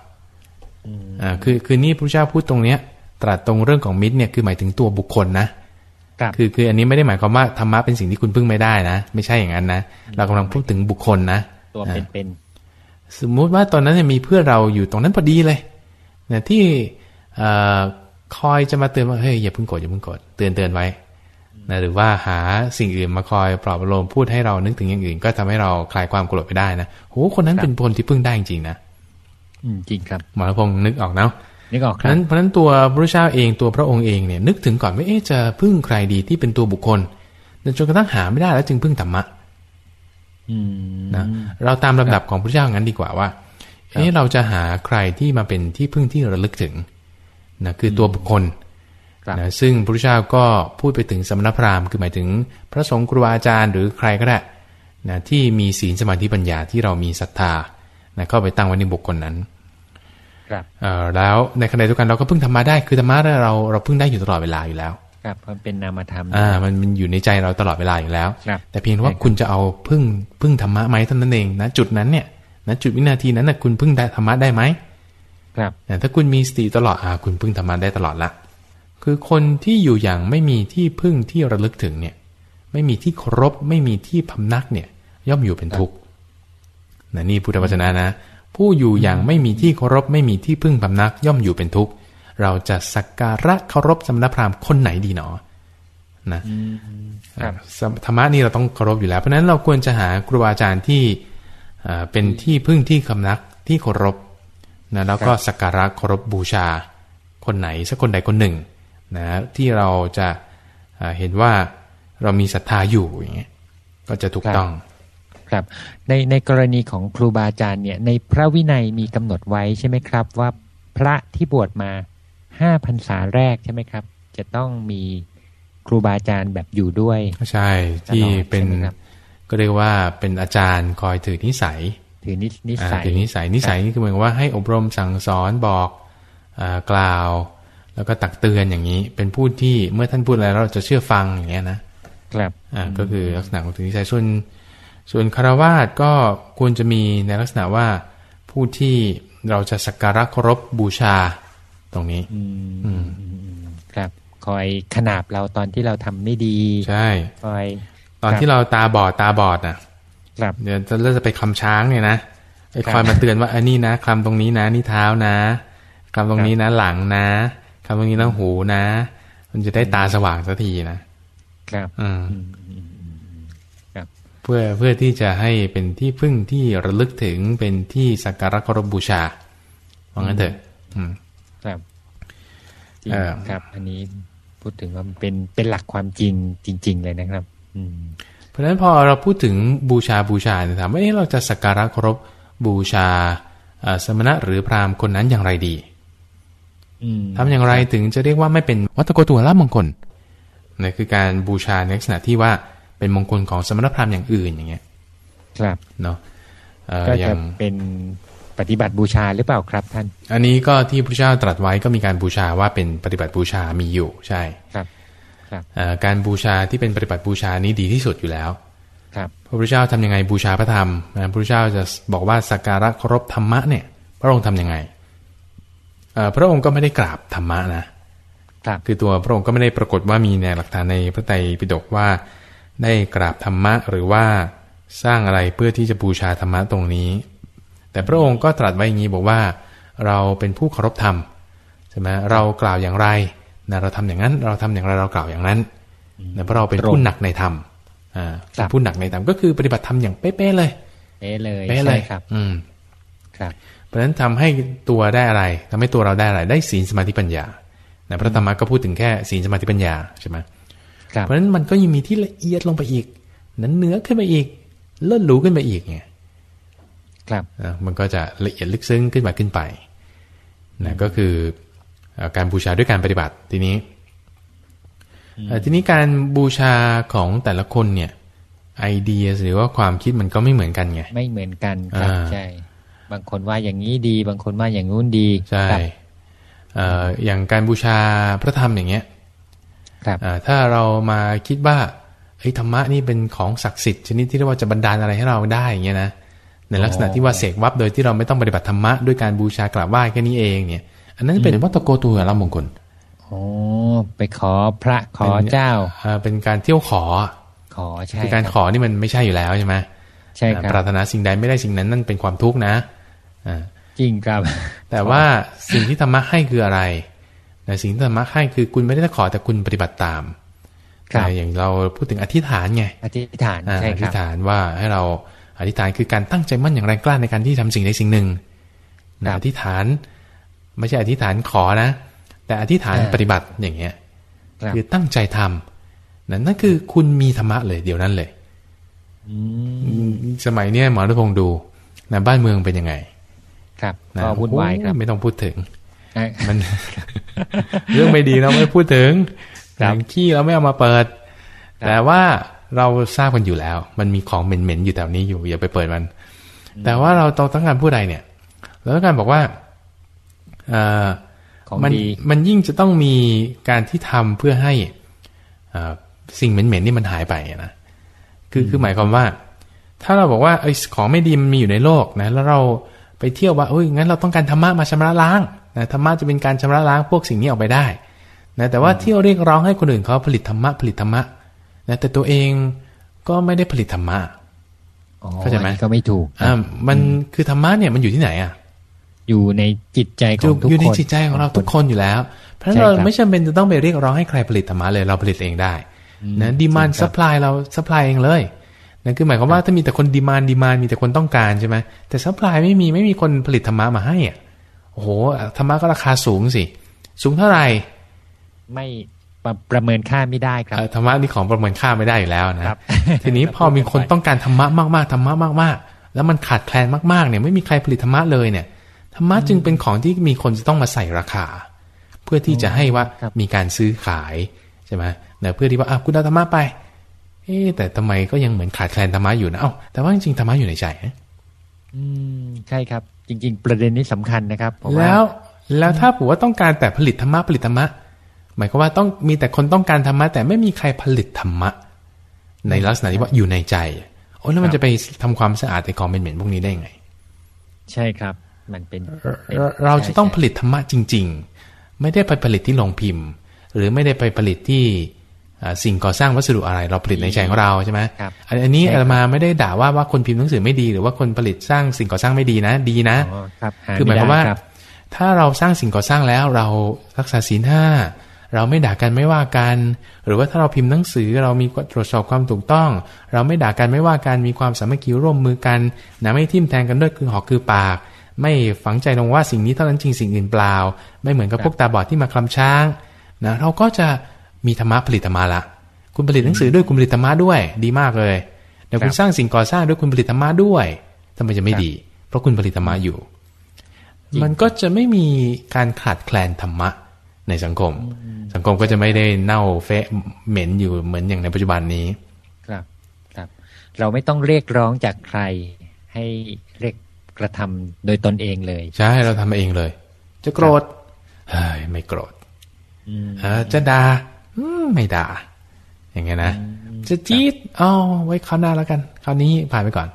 อ่าคือคือนี่พระเจ้าพูดตรงเนี้ย ตรัสตรงเรื่องของมิตรเนี่ยคือหมายถึงตัวบุคคลนะคือคืออันนี้ไม่ได้หมายความว่าธรรมะเป็นสิ่งที่คุณพึ่งไม่ได้นะ ไม่ใช่อย่างนั้นนะเรากำลังพูดถึงบุคคลนะตัวเป็นสมมุติว่าตอนนั้นมีเพื่อนเราอยู่ตรงนั้นพอดีเลยเนี่ยที่คอยจะมาเตือนว่าเฮ้ยอย่าเพิ่งกดอย่าเพิ่งกดเตือนเตือนไว้นะหรือว่าหาสิ่งอื่นมาคอยปลอบประโลมพูดให้เรานึกถึงอย่างอื่น ก็ทำให้เราคลายความโกรธไปได้นะโหคนนั้นเป็นคนที่พึ่งได้จริงๆนะ จริงครับหมอพงศ์นึกออกเนาะนึกออกครับเพราะนั้นตัวพระเจ้าเองตัวพระองค์เองเนี่ยนึกถึงก่อนว่าเอ๊ะจะพึ่งใครดีที่เป็นตัวบุคคลจนกระทั่งหาไม่ได้แล้วจึงพึ่งธรรมะนะเราตามลำดับของพระเจ้างั้นดีกว่าว่าเอ๊ะเราจะหาใครที่มาเป็นที่พึ่งที่ระลึกถึงนะคือตัวบุคคลนะซึ่งพระพุทธเจ้าก็พูดไปถึงสมณพราหมณ์คือหมายถึงพระสงฆ์ครูอาจารย์หรือใครก็ได้นะที่มีศีลสมาธิปัญญาที่เรามีศรัทธา นะเข้าไปตั้งไว้ในบุคคลนั้นครับแล้วในขณะเดียวกันเราก็พึ่งธรรมะได้คือธรรมะเราเราพึ่งได้อยู่ตลอดเวลาอยู่แล้ว ครับมันเป็นนามธรรมอ่ามันมันอยู่ในใจเราตลอดเวลาอยู่แล้วแต่เพียงว่าคุณจะเอาพึ่งพึ่งธรรมะไหมเท่านั้นเองนะจุดนั้นเนี่ยนะจุดวินาทีนั้นนะคุณพึ่งได้ธรรมะได้ไหมครับถ้าคุณมีสติตลอดอ่าคุณพึ่งธรรมะได้ตลอดละคือคนที่อยู่อย่างไม่มีที่พึ่งที่ระลึกถึงเนี่ย ไม่มีที่เคารพไม่มีที่พำนักเนี่ย ย่อมอยู่เป็นทุกข์ นะนี่พุทธวจนะนะ ผู้อยู่อย่างไม่มีที่เคารพไม่มีที่พึ่งพำนักย่อมอยู่เป็นทุกข์ เราจะสักการะเคารพสมณพราหมณ์คนไหนดีหนอนะธรรมะนี่เราต้องเคารพอยู่แล้ว เพราะนั้นเราควรจะหาครูบาอาจารย์ที่อ่าเป็นที่พึ่งที่คำนักที่เคารพนะแล้วก็สักการะเคารพบูชา คนไหนสักคนใดคนหนึ่งนะที่เราจะอ่าเห็นว่าเรามีศรัทธาอยู่อย่างเงี้ยก็จะถูกต้อง ครับ ในในกรณีของครูบาอาจารย์เนี่ยในพระวินัยมีกำหนดไว้ใช่ไหมครับ ว่าพระที่บวชมาห้าพรรษาแรกใช่ไหมครับ จะต้องมีครูบาอาจารย์แบบอยู่ด้วยใช่ที่เป็นใช่ไหมครับก็เรียกว่าเป็นอาจารย์คอยถือนิสัยถือนินิอ่าสัยถือนิสัยนิสัยนี่คือเหมือนกับว่าให้อบรมสั่งสอนบอกอากล่าว แล้วก็ตักเตือนอย่างนี้ เป็นผู้ที่เมื่อท่านพูดอะไรเราจะเชื่อฟังอย่างเงี้ยนะครับอ่าก็คือลักษณะของถือนิสัยส่วน ส่วนคารวาสก็ควรจะมีในลักษณะว่าผู้ที่เราจะสักการะเคารพบูชาตรงนี้ อืมอืมครับคอยขนาบเราตอนที่เราทำไม่ดี ใช่คอย ตอนครับที่เราตาบอดตาบอดน่ะ ครับเดี๋ยวเราจะไปคลำช้างเนี่ยนะไอ้ครับคอยมาเตือนว่าอันนี้นะคลำตรงนี้นะ นี่เท้านะคลำตรงนี้นะหลังนะคลำตรงนี้นะหูนะ มันจะได้ตาสว่างสักทีนะครับ อืมอืมอืมอืมครับเพื่อเพื่อที่จะให้เป็นที่พึ่งที่ระลึกถึงเป็นที่สักการะเคารพบูชาว่างั้นเถอะอืมครับจริงเอ่อครับ อันนี้พูดถึงว่ามันเป็นเป็นหลักความจริงจริง ๆ เลยนะครับ อืม เพราะฉะนั้นพอเราพูดถึงบูชาบูชาเนี่ยถามว่าเอ๊ะเราจะสักการะเคารพบูชาเอ่อสมณะหรือพราหมณ์คนนั้นอย่างไรดีอืมทำอย่างไรถึงจะเรียกว่าไม่เป็นวัตโกตุวละมงคลนั่นคือการบูชาในลักษณะที่ว่า เป็นมงคลของสมณพราหมณ์อย่างอื่นอย่างเงี้ย ครับเนาะเอ่อก็อย่าจะงเป็นปฏิบัติบูชาหรือเปล่าครับท่าน อันนี้ก็ที่พระเจ้าตรัสไว้ก็มีการบูชาว่าเป็นปฏิบัติบูชามีอยู่ใช่ครับครับเอ่อการบูชาที่เป็นปฏิบัติบูชานี้ดีที่สุดอยู่แล้ว ครับพระพุทธเจ้าทำยังไงบูชาพระธรรมนะพระพุทธเจ้าจะบอกว่าสักการะเคารพธรรมะเนี่ย พระองค์ทำยังไงเอ่อพระองค์ก็ไม่ได้กราบธรรมะนะ ครับคือตัวพระองค์ก็ไม่ได้ปรากฏว่ามีในหลักฐานในพระไตรปิฎกว่า ได้กราบธรรมะหรือว่าสร้างอะไรเพื่อที่จะบูชาธรรมะตรงนี้ แต่พระองค์ก็ตรัสไว้อย่างนี้บอกว่า เราเป็นผู้เคารพธรรมใช่ไหมเรากล่าวอย่างไรนะเราทำอย่างนั้น เราทำอย่างไรเรากล่าวอย่างนั้นนะเพราะเราเป็นผู้หนักในธรรมอ่าครับเป็นผู้หนักในธรรมก็คือปฏิบัติธรรมอย่างเป๊ะๆเลย เป๊ะเลยเป๊ะเลยใช่ครับ อืมครับ เพราะฉะนั้นทำให้ตัวได้อะไรทำให้ตัวเราได้อะไร ได้ศีลสมาธิปัญญานะพระธรรมะก็พูดถึงแค่ศีลสมาธิปัญญาใช่ไหมครับ เพราะฉะนั้นมันก็ยังมีที่ละเอียดลงไปอีก นั้นเนื้อขึ้นไปอีก เลื่อนรู้ขึ้นไปอีกไงครับนะมันก็จะละเอียดลึกซึ้งขึ้นมาขึ้นไปนะก็คือเอ่อการบูชาด้วยการปฏิบัติทีนี้เอ่อทีนี้การบูชาของแต่ละคนเนี่ยไอเดียหรือว่าความคิดมันก็ไม่เหมือนกันไง ไม่เหมือนกันครับอ่าใช่ บางคนว่าอย่างนี้ดี บางคนว่าอย่างงู้นดี ใช่ครับเอ่ออย่างการบูชาพระธรรมอย่างเงี้ยครับอ่า ถ้าเรามาคิดว่าเฮ้ยธรรมะนี่เป็นของศักดิ์สิทธิ์ชนิดที่เรียกว่าจะบันดาลอะไรให้เราได้อย่างเงี้ยนะในลักษณะที่ว่าเสกวับโดยที่เราไม่ต้องปฏิบัติธรรมะด้วยการบูชากราบไหว้แค่นี้เองเนี่ย อันนั้นเป็นวัตโกตุละมงคลโอ้ไปขอพระขอเจ้าอ่าเป็นการเที่ยวขอ ขอใช่คือการคบขอนี่มันไม่ใช่อยู่แล้วใช่ไหมใช่คปรัราบถนาสิ่งใดไม่ได้สิ่งนั้นนั่นเป็นความทุกข์นะอ่าจริงครับ แต่ว่าสิ่งที่ธรรมะให้คืออะไร นะสิ่งที่ธรรมะให้คือคุณไม่ได้ขอแต่คุณปฏิบัติตามครับอ่าอย่างเราพูดถึงอธิษฐานไง อธิษฐานอ่าใช่อคธิรับษฐานว่าให้เราอธิษฐานคือการตั้งใจมั่นอย่างแรงกล้าในการที่ทำสิ่งใดสิ่งหนึ่งนะอธิษฐาน ไม่ใช่อธิษฐานขอนะ แต่อธิษฐานปฏิบัติอย่างเงี้ยครับคือตั้งใจทำนั่นนั่นคือคุณมีธรรมะเลยเดี๋ยวนั้นเลยอืมสมัยเนี้ยหมอรัพงศ์ดูนะบ้านเมืองเป็นยังไง ครับนะก็วุ่นวายครับโอ้ไม่ต้องพูดถึงอะ มันเรื่องไม่ดีเราไม่พูดถึงครับอย่างขี้เราไม่เอามาเปิดครับแต่ว่าเราทราบกันอยู่แล้ว มันมีของเหม็นๆอยู่แถวนี้อยู่อย่าไปเปิดมัน แต่ว่าเราต้องการพูดอะไรเนี่ยเราต้องการบอกว่าเอ่อของมันดีมันยิ่งจะต้องมีการที่ทำเพื่อให้เอ่อสิ่งเหม็นๆนี่มันหายไปอะนะคือคือหมายความว่า ถ้าเราบอกว่าไอ้ยของไม่ดีมันมีอยู่ในโลกนะ แล้วเราไปเที่ยวว่าเอ้ยงั้นเราต้องการธรรมะมาชำระล้าง นะธรรมะจะเป็นการชำระล้างพวกสิ่งนี้ออกไปได้นะแต่ว่าเที่ยวเรียกร้องให้คนอื่นเขาผลิตธรรมะผลิตธรรมะนะแต่ตัวเองก็ไม่ได้ผลิตธรรมะอ๋อเข้าใจไหมอันนี้ก็ไม่ถูกอ่ามันคือธรรมะเนี่ยมันอยู่ที่ไหนอะอยู่ในจิตใจขออยู่งทุกคนอยู่ในจิตใจของเราทุกคนอยู่แล้ว เพราะฉะนั้นใช่เราครับไม่จำเป็นจะต้องไปเรียกร้องให้ใครผลิตธรรมะเลยเราผลิตเองได้นะ demand จริงครับซัพพลายเรา supply เองเลยนั่นคือหมายความว่าถ้ามีแต่คน demand demand มีแต่คนต้องการใช่ไหมแต่ supply ไม่มีไม่มีคนผลิตธรรมะมาให้อะ โอ้โหธรรมะก็ราคาสูงสิ สูงเท่าไหร่ ไม่ประประเมินค่าไม่ได้ครับเอ่อธรรมะนี่ของประเมินค่าไม่ได้อยู่แล้วนะครับทีนี้พอมีคนต้องการธรรมะมากๆธรรมะมากๆ แล้วมันขาดแคลนมากๆเนี่ยไม่มีใครผลิตธรรมะเลยเนี่ยธรรมะจึงเป็นของที่มีคนจะต้องมาใส่ราคา เพื่อที่จะให้ว่าครับมีการซื้อขายใช่ไหมเนี่ยเพื่อที่ว่าอะคุณเอาธรรมะไปเอ๊ะแต่ทำไมก็ยังเหมือนขาดแคลนธรรมะอยู่นะเอ้าแต่ว่าจริงๆธรรมะอยู่ในใจนะอืมใช่ครับ จริง ๆ ประเด็นนี้สำคัญนะครับเพราะาแล้วแล้วถ้าผมว่าต้องการแต่ผลิตธรรมะผลิตธรรมะหมายความว่าต้องมีแต่คนต้องการธรรมะแต่ไม่มีใครผลิตธรรมะ ในลักษณะที่ว่าอยู่ในใจโอ้แล้วมันจะไปทำความสะอาดในของเหม็นๆพวกนี้ได้ยังไง ใช่ครับ มันเป็นป็นเราเราจะต้องใช่ผลิตธรรมะจริง ๆ ไม่ได้ไปผลิตที่โรงพิมพ์ หรือไม่ได้ไปผลิตที่อ่า สิ่งก่อสร้างวัสดุอะไรเราผลิตในใจของเราใช่ไหมครับอันอันนี้ใช่ครับอาตมาไม่ได้ด่าว่าว่าคนพิมพ์หนังสือไม่ดี หรือว่าคนผลิตสร้างสิ่งก่อสร้างไม่ดีนะ ดีนะอ๋อครับหคือหมายความว่าไได้รับถ้าเราสร้างสิ่งก่อสร้างแล้วเรารักษาศีลห้าเราไม่ด่ากันไม่ว่ากัน หรือว่าถ้าเราพิมพ์หนังสือเรามีตรวจสอบความถูกต้อง เราไม่ด่ากันไม่ว่ากันมีความสามัคคีร่วมมือกันนะไม่ทิ่มแทงกันด้วยคือหอกคือปาก ไม่ฝังใจลงว่าสิ่งนี้เท่านั้นจริงสิ่งอื่นเปล่า ไม่เหมือนกับพวกตาบอดที่มาคลำช้างนะเราก็จะ มีธรรมะผลิตธรรมะละ คุณผลิตหนังสือด้วยคุณผลิตธรรมะด้วย ดีมากเลยเดี๋ยวคุณสร้างสิ่งก่อสร้างด้วยคุณผลิตธรรมะด้วยทำไมจะไม่ดี เพราะคุณผลิตธรรมะอยู่จริงมันก็จะไม่มีการขาดแคลนธรรมะในสังคม สังคมก็จะไม่ได้เน่าเฟะเหม็นอยู่เหมือนอย่างในปัจจุบันนี้ ครับครับ เราไม่ต้องเรียกร้องจากใครให้เรียกกระทำโดยตนเองเลย ใช่เราทำเองเลย จะโกรธเฮ้ยไม่โกรธอืมเออจะด่าอืม ไม่ด่า อย่างเงี้ยนะจะจี๊ดเอาไว้คราวหน้าแล้วกันคราวนี้ผ่านไปก่อน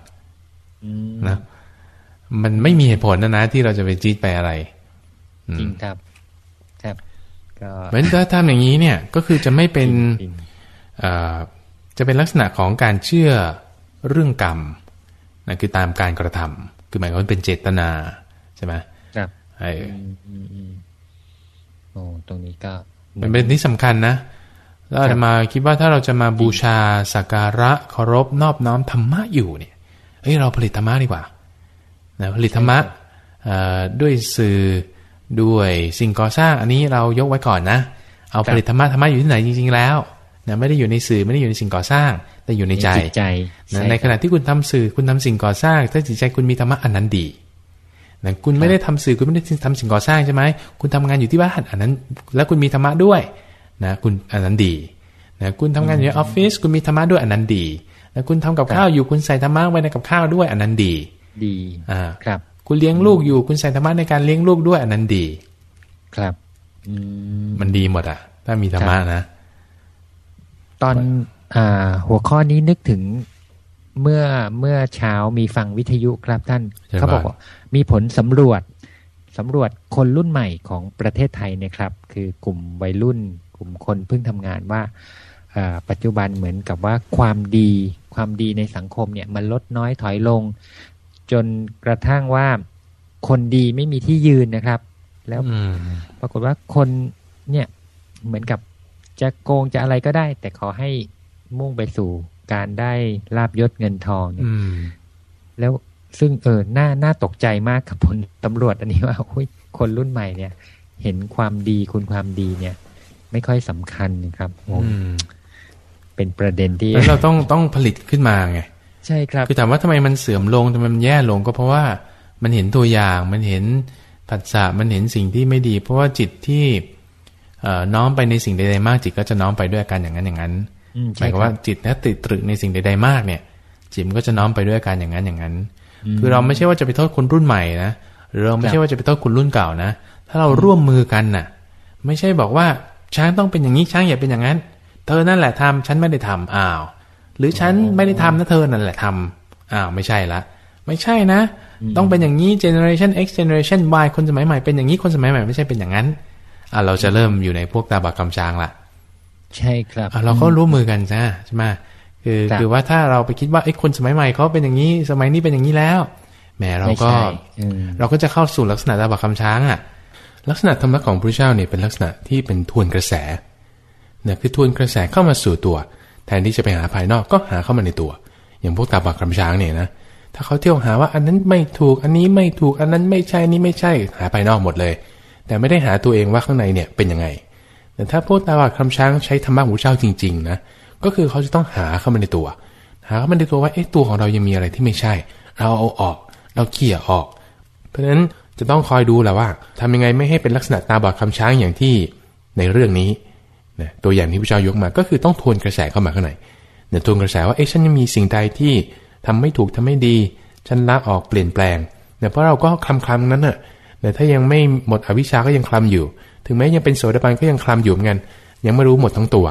อืมนะมันไม่มีเหตุผลนะนะที่เราจะไปจี๊ดไปอะไรอืมจริงครับครับก็เหมือนถ้าทำอย่างนี้เนี่ย ก็คือจะไม่เป็นจริงเอ่อจะเป็นลักษณะของการเชื่อเรื่องกรรมนะคือตามการกระทำคือหมายความว่าเป็นเจตนาใช่ไหมครับไอ้อืมอืมอืมโอ้ตรงนี้ก็ มันเป็นที่สำคัญนะแล้วอาตมาคิดว่าถ้าเราจะมาบูชาสักการะเคารพนอบน้อมธรรมะอยู่เนี่ยเอ้ยเราผลิตธรรมะดีกว่านะผลิตธรรมะเอ่อด้วยสื่อด้วยสิ่งก่อสร้างอันนี้เรายกไว้ก่อนนะ เอาผลิตธรรมะธรรมะอยู่ที่ไหนจริง ๆ แล้วนะไม่ได้อยู่ในสื่อไม่ได้อยู่ในสิ่งก่อสร้าง แต่อยู่ในใจจิตใจนะช่ในขณะที่คุณทำสื่อคุณทำสิ่งก่อสร้าง ถ้าจิตใจคุณมีธรรมะอันนั้นดี นะคุณไม่ได้ทำสื่อคุณไม่ได้ทำสิ่งก่อสร้างใช่ไหมคุณทำงานอยู่ที่บ้านอันนั้น แล้วคุณมีธรรมะด้วยนะคุณอันนั้นดีนะคุณทำงานอยู่ในออฟฟิศคุณมีธรรมะด้วยอันนั้นดีนะคุณทำกับข้าวอยู่คุณใส่ธรรมะไว้ในกับข้าวด้วยอันนั้นดี ดีอ่าครับ คุณเลี้ยงลูกอยู่คุณใส่ธรรมะในการเลี้ยงลูกด้วยอันนั้นดี ครับอืมมันดีหมดอะ ถ้ามีธรรมะนะ ตอนอ่าหัวข้อนี้นึกถึง เมื่อเมื่อเช้ามีฟังวิทยุครับท่านใช่เขาบอกว่าว่ามีผลสำรวจสำรวจคนรุ่นใหม่ของประเทศไทยเนะครับ คือกลุ่มวัยรุ่น กลุ่มคนเพิ่งทำงานว่าอ่าปัจจุบันเหมือนกับว่าความดีความดีในสังคมเนี่ยมันลดน้อยถอยลง จนกระทั่งว่าคนดีไม่มีที่ยืนนะครับ แล้วอืมปรากฏว่าคนเนี่ยเหมือนกับจะโกงจะอะไรก็ได้ แต่ขอให้มุ่งไปสู่ การได้ลาบยศเงินทองเนี่ยอืมแล้วซึ่งเออน่าน่าตกใจมากกับผลตำรวจอันนี้ว่าโอ้ยคนรุ่นใหม่เนี่ย เห็นความดีคุณความดีเนี่ย ไม่ค่อยสำคัญนะครับโอ้อืมเป็นประเด็นที่แล้วเราต้องต้องผลิตขึ้นมาไงใช่ครับคือถามว่าทำไมมันเสื่อมลงทำไมมันแย่ลงก็เพราะว่ามันเห็นตัวอย่างมันเห็นผัสสะมันเห็นสิ่งที่ไม่ดี เพราะว่าจิตที่เอ่อน้อมไปในสิ่งใดๆมากจิตก็จะน้อมไปด้วยอาการอย่างนั้นอย่างนั้นอืม หใช่มายความครัว่าบจิตถ้าติดตรึกในสิ่งใดๆมากเนี่ย จิตมันก็จะน้อมไปด้วยอาการอย่างนั้นอย่างนั้นมคือเราไม่ใช่ว่าจะไปโทษคนรุ่นใหม่นะหรือเราไม่ครัใช่บว่าจะไปโทษคนรุ่นเก่านะ ถ้าเราร่วมมือกันน่ะ ไม่ใช่บอกว่าช้างต้องเป็นอย่างนี้ช้างอย่าเป็นอย่างนั้น เธอนั่นแหละทำฉันไม่ได้ทำอ้าว หรือฉันไม่ได้ทำนะเธอนั่นแหละทำอ้าวไม่ใช่ละ ไม่ใช่นะ ต้องเป็นอย่างนี้ generation X generation Y คนสมัยใหม่เป็นอย่างนี้คนสมัยใหม่ไม่ใช่เป็นอย่างนั้นอ่าเราจะเริ่มอยู่ในพวกตาบากกำจางละ ใช่ครับอะเราก็ร่วมมือกันใช่ไหมใช่ไหมคือครับคือว่าถ้าเราไปคิดว่าไอ้คนสมัยใหม่เขาเป็นอย่างนี้ สมัยนี้เป็นอย่างนี้แล้วแหมเราไม่ก็ใช่อืมเราก็จะเข้าสู่ลักษณะตาบากคำช้างอะ ลักษณะธรรมะของพระเจ้าเนี่ยเป็นลักษณะที่เป็นทวนกระแสเนี่ยคือทวนกระแสเข้ามาสู่ตัว แทนที่จะไปหาภายนอกก็หาเข้ามาในตัว อย่างพวกตาบอดคำช้างเนี่ยนะถ้าเขาเที่ยวหาว่าอันนั้นไม่ถูกอันนี้ไม่ถูกอันนั้นไม่ใช่อันนี้ไม่ใช่หาภายนอกหมดเลย แต่ไม่ได้หาตัวเองว่าข้างในเนี่ยเป็นยังไง แต่ถ้าพวกตาบอดคำช้างใช้ธรรมะของเจ้าจริง ๆ นะ ก็คือเขาจะต้องหาเข้ามาในตัว หาเข้ามาในตัวว่าเอ๊ะตัวของเรายังมีอะไรที่ไม่ใช่ เราเอาออก เราเขี่ยออก เพราะฉะนั้นจะต้องคอยดูแหละว่าทำยังไงไม่ให้เป็นลักษณะตาบอดคำช้างอย่างที่ในเรื่องนี้นะตัวอย่างที่พระเจ้ายกมา ก็คือต้องทวนกระแสเข้ามาข้างในเนี่ยทวนกระแสว่าเอ๊ะฉันยังมีสิ่งใดที่ทำไม่ถูกทำไม่ดี ฉันละออกเปลี่ยนแปลงเนี่ยเพราะเราก็คลำคลำนั้นน่ะแต่ถ้ายังไม่หมดอวิชาก็ยังคลำอยู่ ถึงแม้ยังเป็นโสดาบันก็ยังคลำอยู่เหมือนกันยังไม่รู้หมดทั้งตัว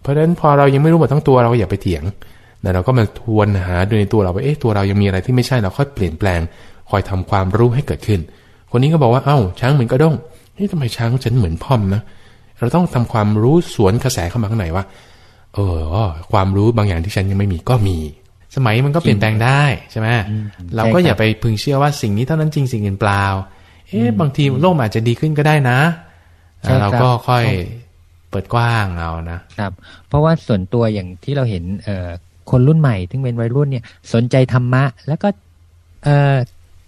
เพราะฉะนั้นพอเรายังไม่รู้หมดทั้งตัวเราก็อย่าไปเถียงแต่เราก็มาทวนหาดูในตัวเราว่าเอ๊ะตัวเรายังมีอะไรที่ไม่ใช่เราค่อยเปลี่ยนแปลง คอยทำความรู้ให้เกิดขึ้น คนนี้ก็บอกว่าเอ้าช้างเหมือนกระด้งนี่ทำไมช้างฉันเหมือนพ่อมนะเราต้องทำความรู้สวนกระแสเข้ามาข้างในว่า เออความรู้บางอย่างที่ฉันยังไม่มีก็มี สมัยมันก็เปลี่ยนแปลงได้ใช่ไหมเราก็อย่าไปพึงเชื่อว่าสิ่งนี้เท่านั้นจริงสิ่งอื่นเปล่า เอ๊ะบางทีโลกอาจจะดีขึ้นก็ได้นะเราก็ค่อยเปิดกว้างเอานะครับ เพราะว่าส่วนตัวอย่างที่เราเห็นเอ่อคนรุ่นใหม่ที่เป็นวัยรุ่นเนี่ย สนใจธรรมะ แล้วก็เอ่อ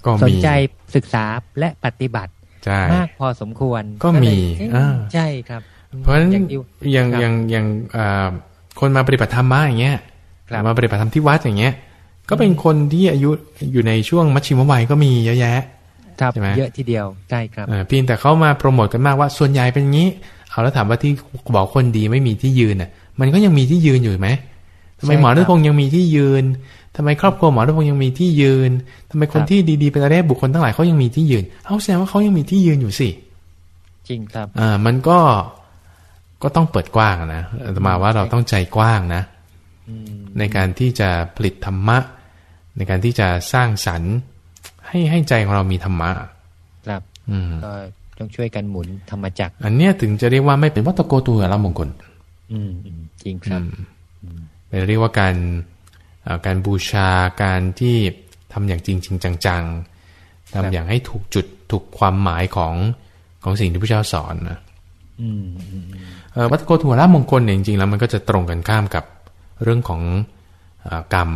ก็มีสนใจศึกษาและปฏิบัติใช่มากพอสมควรก็มีเลยเอ๊ะอ่าใช่ครับ เพราะฉะนั้นอย่างที่อย่างครับอย่างอย่างอ่าคนมาปฏิบัติธรรมมาอย่างเงี้ยครับมาปฏิบัติธรรมที่วัดอย่างเงี้ย ก็เป็นคนที่อายุอยู่ในช่วงมัชชิมวัยก็มีเยอะแยะครับ ใช่ไหมเยอะทีเดียวใช่ครับเอ่อเพียงแต่เขามาโปรโมทกันมากว่าส่วนใหญ่เป็นงี้ เอาแล้วถามว่าที่บอกคนดีไม่มีที่ยืนอะ มันก็ยังมีที่ยืนอยู่ไหมทำไมใช่หมอครับรัตพงศ์ยังมีที่ยืนทำไมครอบครัวหมอรัตพงศ์ยังมีที่ยืนทำไมคนครับที่ดีๆเป็นอะไรบุคคลทั้งหลายเขายังมีที่ยืนเอาแสดงว่าเขายังมีที่ยืนอยู่สิจริงครับอ่ามันก็ก็ต้องเปิดกว้างนะอาตมาว่าเราต้องใจกว้างนะในการที่จะผลิตธรรมะ ในการที่จะสร้างสรรค์ ให้ให้ใจของเรามีธรรมะ ครับ อืมก็ต้องช่วยกันหมุนธรรมจักร อันเนี้ยถึงจะเรียกว่าไม่เป็นวัตโกตัวละมงคลอืมอืมจริงครับเป็นเรียกว่าการเอ่อการบูชาการที่ทำอย่างจริงจริงจังๆครับทำอย่างให้ถูกจุดถูกความหมายของของสิ่งที่พระเจ้าสอนนะอืมอืมเอ่อวัตโกตัวละมงคลเนี่ยจริงๆแล้วมันก็จะตรงกันข้ามกับเรื่องของเอ่อกรรม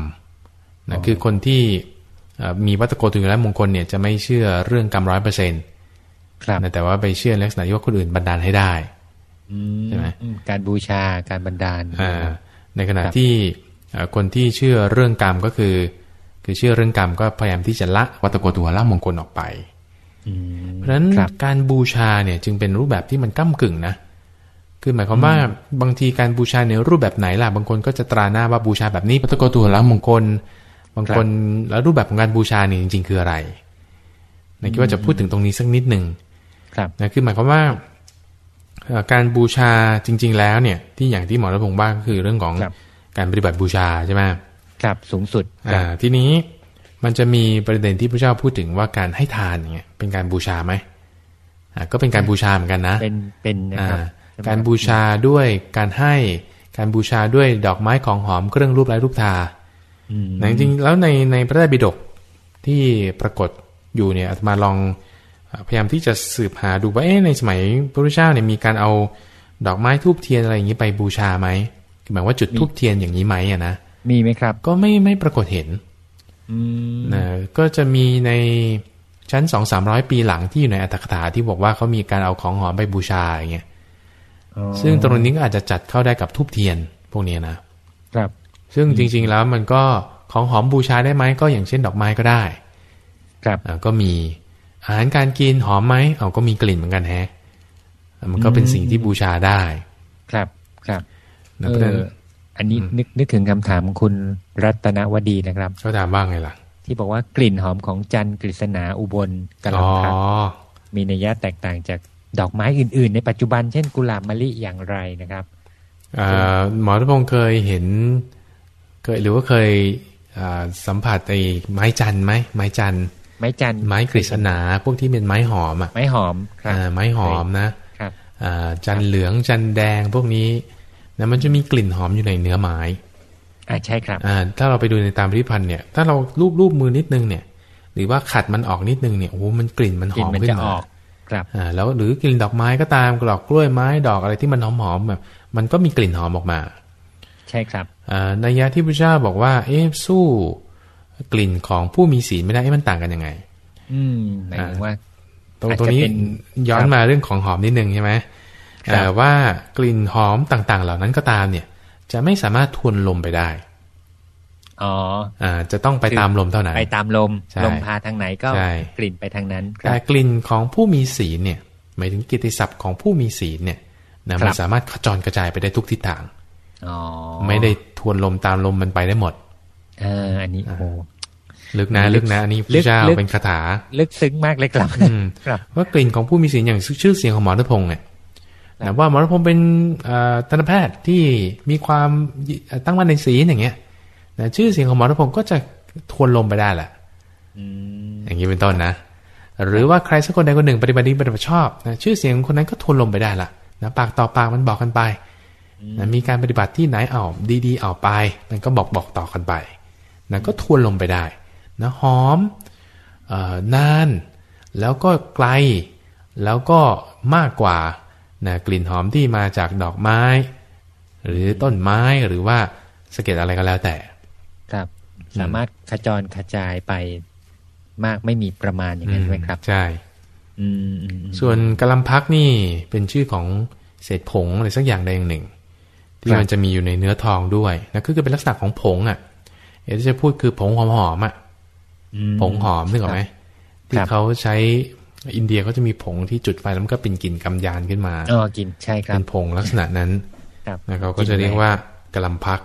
นะคือคนที่เอ่อ มีวัตโกตัวละมงคลเนี่ยจะไม่เชื่อเรื่องกรรมร้อยเปอร์เซ็นต์ครับแต่ว่าไปเชื่อลักษณะที่ว่าคนอื่นบันดาลให้ได้อืมใช่ไหมอืมการบูชาการบันดาลอ่าในขณะครับที่เอ่อคนที่เชื่อเรื่องกรรมก็คือ คือเชื่อเรื่องกรรมก็พยายามที่จะละวัตโกตัวละมงคลออกไปอืมเพราะฉะนั้นครับการบูชาเนี่ยจึงเป็นรูปแบบที่มันก้ากึ่งนะคือหมายความว่าบางทีการบูชาในรูปแบบไหนล่ะบางคนก็จะตราหน้าว่าบูชาแบบนี้วัตโกตัวละมงคล บางคนแล้วรูปแบบของการบูชาเนี่ยจริง ๆ คืออะไรนะคิดว่าจะพูดถึงตรงนี้สักนิดหนึ่งครับนะคือหมายความว่าเอ่อการบูชาจริง ๆ แล้วเนี่ยที่อย่างที่หมอรัตพงศ์ว่าก็คือเรื่องของครับการปฏิบัติบูชาใช่ไหมครับสูงสุดอ่าทีนี้มันจะมีประเด็นที่พระเจ้าพูดถึงว่าการให้ทานอย่างเงี้ยเป็นการบูชาไหมอ่าก็เป็นการบูชาเหมือนกันนะ เป็นเป็นนะครับอ่าใช่ไหมการบูชาด้วยการให้การบูชาด้วยดอกไม้ของหอมเครื่องรูปไร้รูปทา อืมนะจริงๆแล้วในในพระไตรปิฎกที่ปรากฏอยู่เนี่ยอาตมาลองเอ่อพยายามที่จะสืบหาดูว่าเอ๊ะในสมัยพระพุทธเจ้าเนี่ยมีการเอาดอกไม้ทูบเทียนอะไรอย่างนี้ไปบูชาไหมคือหมายว่าจุดทูบเทียนอย่างนี้ไหมอะนะมีไหมครับ ก็ไม่ไม่ปรากฏเห็นอืมนะก็จะมีในชั้นสองสามร้อยปีหลังที่อยู่ในอัตถกถาที่บอกว่าเขามีการเอาของหอมไปบูชาอย่างเงี้ยอ๋อซึ่งตรงนี้ก็อาจจะจัดเข้าได้กับทูบเทียนพวกเนี้ยนะครับ ซึ่งจริง ๆแล้วมันก็ของหอมบูชาได้ไหมก็อย่างเช่นดอกไม้ก็ได้ ครับอ่าก็มีอาหารการกินหอมไหมเอาก็มีกลิ่นเหมือนกันแฮะอ่ามันก็เป็นสิ่งที่บูชาได้ ครับครับนะเอเพราะฉะนั้นออันนี้นึกนึกถึงคำถามของคุณรัตนวดีนะครับเขาถามว่าไงล่ะ ที่บอกว่ากลิ่นหอมของจันทร์กฤษณาอุบลกำลัอ๋งอพัดมีนัยยะแตกต่างจากดอกไม้อื่น ๆ ในปัจจุบันเช่นกุหลาบมะลิอย่างไรนะครับอ่าหมอทุพงศ์เคยเห็น เคยหรือว่าเคยอ่าสัมผัสไอ้ไม้จันทร์ไหมไม้จันทร์ไม้จันทร์ไม้กฤษณาพวกที่เป็นไม้หอมอะไม้หอมครับอ่าไม้หอมนะครับอ่าจันเหลืองจันแดงพวกนี้นะมันจะมีกลิ่นหอมอยู่ในเนื้อไม้อ่าใช่ครับอ่าถ้าเราไปดูในตามพิพิธภัณฑ์เนี่ย ถ้าเราลูบลูบมือนิดนึงเนี่ย หรือว่าขัดมันออกนิดนึงเนี่ยโอ้โหมันกลิ่นมันหกลิ่นอมมันขึ้จะนอมาอกครับอ่าแล้วหรือกลิ่นดอกไม้ก็ตามดอกกล้วยไม้ดอกอะไรที่มันหอมหอมๆแบบมันก็มีกลิ่นหอมออกมา ใช่ครับในยะที่พระเจ้าบอกว่า เอ๊ะสู้กลิ่นของผู้มีศีลไม่ได้เอ๊ะมันต่างกันยังไง อืมหมายถึงว่า ตรงตรงนี้ย้อนมาเรื่องของหอมนิดนึงใช่ไหมว่ากลิ่นหอมต่างๆ เหล่านั้นก็ตามเนี่ย จะไม่สามารถทวนลมไปได้อ๋ออ่า จะต้องไปตามลมเท่านั้น ไปตามลม ลมพาทางไหนก็กลิ่นไปทางนั้น แต่กลิ่นของผู้มีศีลเนี่ยหมายถึงกิติศัพท์ของผู้มีศีลเนี่ยนะมันสามารถขจรกระจายไปได้ทุกทิศทางไม่ได้ ทวนลมตามลมมันไปได้หมดเอออันนี้โอ้ลึกนะลึกนะอันนี้พระเจ้าเป็นคาถา ลึกซึ้งมากเลยครับว่ากลิ่นของผู้มีศีลอย่างชื่อเสียงของหมอรัตพงศ์เนี่ยนะว่าหมอรัตพงศ์เป็นทันตแพทย์ที่มีความตั้งมั่นในศีลอย่างเงี้ยนะชื่อเสียงของหมอรัตพงศ์ก็จะทวนลมไปได้แหละอย่างนี้เป็นต้นนะหรือว่าใครสักคนใดคนหนึ่งปฏิบัติดีปฏิบัติชอบนะชื่อเสียงคนนั้นก็ทวนลมไปได้ละนะปากต่อปากมันบอกกันไปนะ มีการปฏิบัติที่ไหนเอาดีๆเอาไป มันก็บอกบอกต่อกันไปนะก็ทวนลมไปได้นะหอมนาน แล้วก็ไกล แล้วก็มากกว่านะกลิ่นหอมที่มาจากดอกไม้ หรือต้นไม้หรือว่าสะเก็ดอะไรก็แล้วแต่ ครับ สามารถขจรกระจายไปมากไม่มีประมาณอย่างนั้นใช่ไหมครับ ใช่ส่วนกะลำพักนี่เป็นชื่อของเศษผงอะไรสักอย่างใดอย่างหนึ่ง ที่มันจะมีอยู่ในเนื้อทองด้วยนะคือเป็นลักษณะของผงอะเอที่จะพูดคือผงหอมๆอะผงหอมนึกออกไหมที่เขาใช้อินเดียเขาจะมีผงที่จุดไฟแล้วมันก็เป็นกลิ่นกำยานขึ้นมาอ๋อกลิ่นใช่ครับเป็นผงลักษณะนั้นนะเขาก็จะเรียกว่ากะลำพัก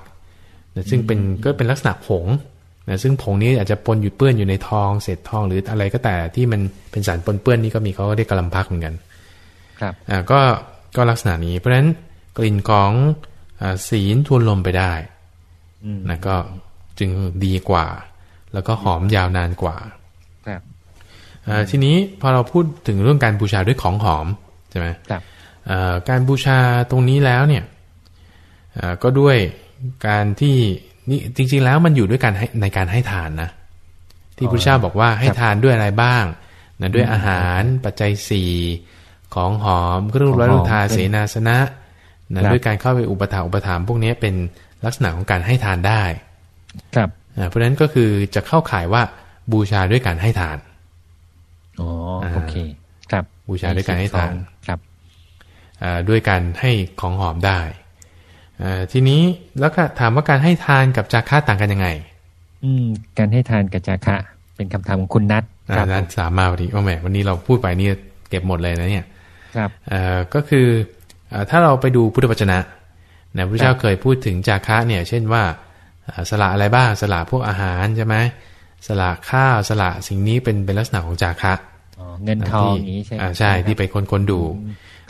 นะซึ่งเป็นก็เป็นลักษณะผงนะซึ่งผงนี้อาจจะปนอยู่เปื้อนอยู่ในทองเศษทองหรืออะไรก็แต่ที่มันเป็นสารปนเปื้อนนี่ก็มีเขาก็เรียกกะลำพักเหมือนกัน ครับอ่าก็ก็ลักษณะนี้เพราะฉะนั้นกลิ่นของ ศีลทวนลมไปได้นะก็จึงดีกว่า แล้วก็หอมยาวนานกว่าครับทีนี้พอเราพูดถึงเรื่องการบูชาด้วยของหอมใช่ไหมครับการบูชาตรงนี้แล้วเนี่ยก็ด้วยการที่นี่จริง ๆ แล้วมันอยู่ด้วยการในการให้ทานนะที่พระเจ้าบอกว่าให้ทานด้วยอะไรบ้างนะด้วยอาหารปัจจัยสี่ของหอมเครื่องรัตทาเสนาสนะ นะด้วยการเข้าไปอุปถัมภ์อุปถัมภ์พวกนี้เป็นลักษณะของการให้ทานได้ ครับเพราะฉะนั้นก็คือจะเข้าข่ายว่าบูชาด้วยการให้ทานอ๋อโอเค ครับบูชาด้วยการให้ทานครับด้วยการให้ของหอมได้ทีนี้แล้วก็ถามว่าการให้ทานกับจาคะต่างกันยังไง อืม การให้ทานกับจาคะเป็นคำถามของคุณนัทครับนัทสามมาวันนี้โอ้แม่วันนี้เราพูดไปนี่เก็บหมดเลยนะเนี่ย ครับเอ่อก็คือ ถ้าเราไปดูพุทธวจนะนะพระเจ้าเคยพูดถึงจาคะเนี่ย เช่นว่าสละอะไรบ้างสละพวกอาหารใช่ไหมสละข้าวสละสิ่งนี้เป็นเป็นลักษณะของจาคะเงินทองนี้ใช่ใช่ที่ไปคนคนดู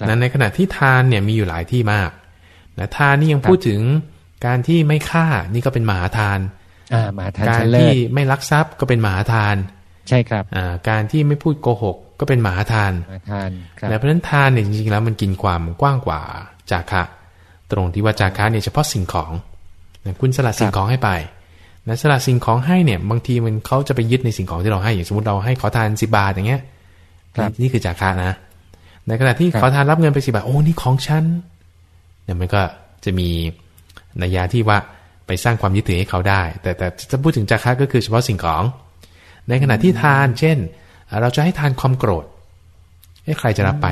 นั้นในขณะที่ทานเนี่ยมีอยู่หลายที่มากนะทานนี่ยังพูดถึงการที่ไม่ฆ่านี่ก็เป็นมหาทานมหาทานการที่ไม่ลักทรัพย์ก็เป็นมหาทาน ใช่ครับการที่ไม่พูดโกหก ก็เป็นมหาทานมหาทานและเพราะฉะนั้นทานเนี่ยจริงๆแล้วมันกินความกว้างกว่าจาคะ ตรงที่ว่าจาคะเนี่ยเฉพาะสิ่งของคุณสละสิ่งของให้ไปนะสละสิ่งของให้เนี่ย บางทีมันเขาจะไปยึดในสิ่งของที่เราให้อย่างสมมติเราให้ขอทานสิบาทอย่างเงี้ยนี่คือจาคะนะ ในขณะที่ขอทานรับเงินไปสิบาทโอ้นี่ของฉันเนี่ยมันก็จะมีนัยยะที่ว่าไปสร้างความยึดถือให้เขาได้ แต่แต่จะพูดถึงจาคะก็คือเฉพาะสิ่งของ ในขณะที่ทาน เช่น เราจะให้ทานความโกรธให้ใครจะรับไป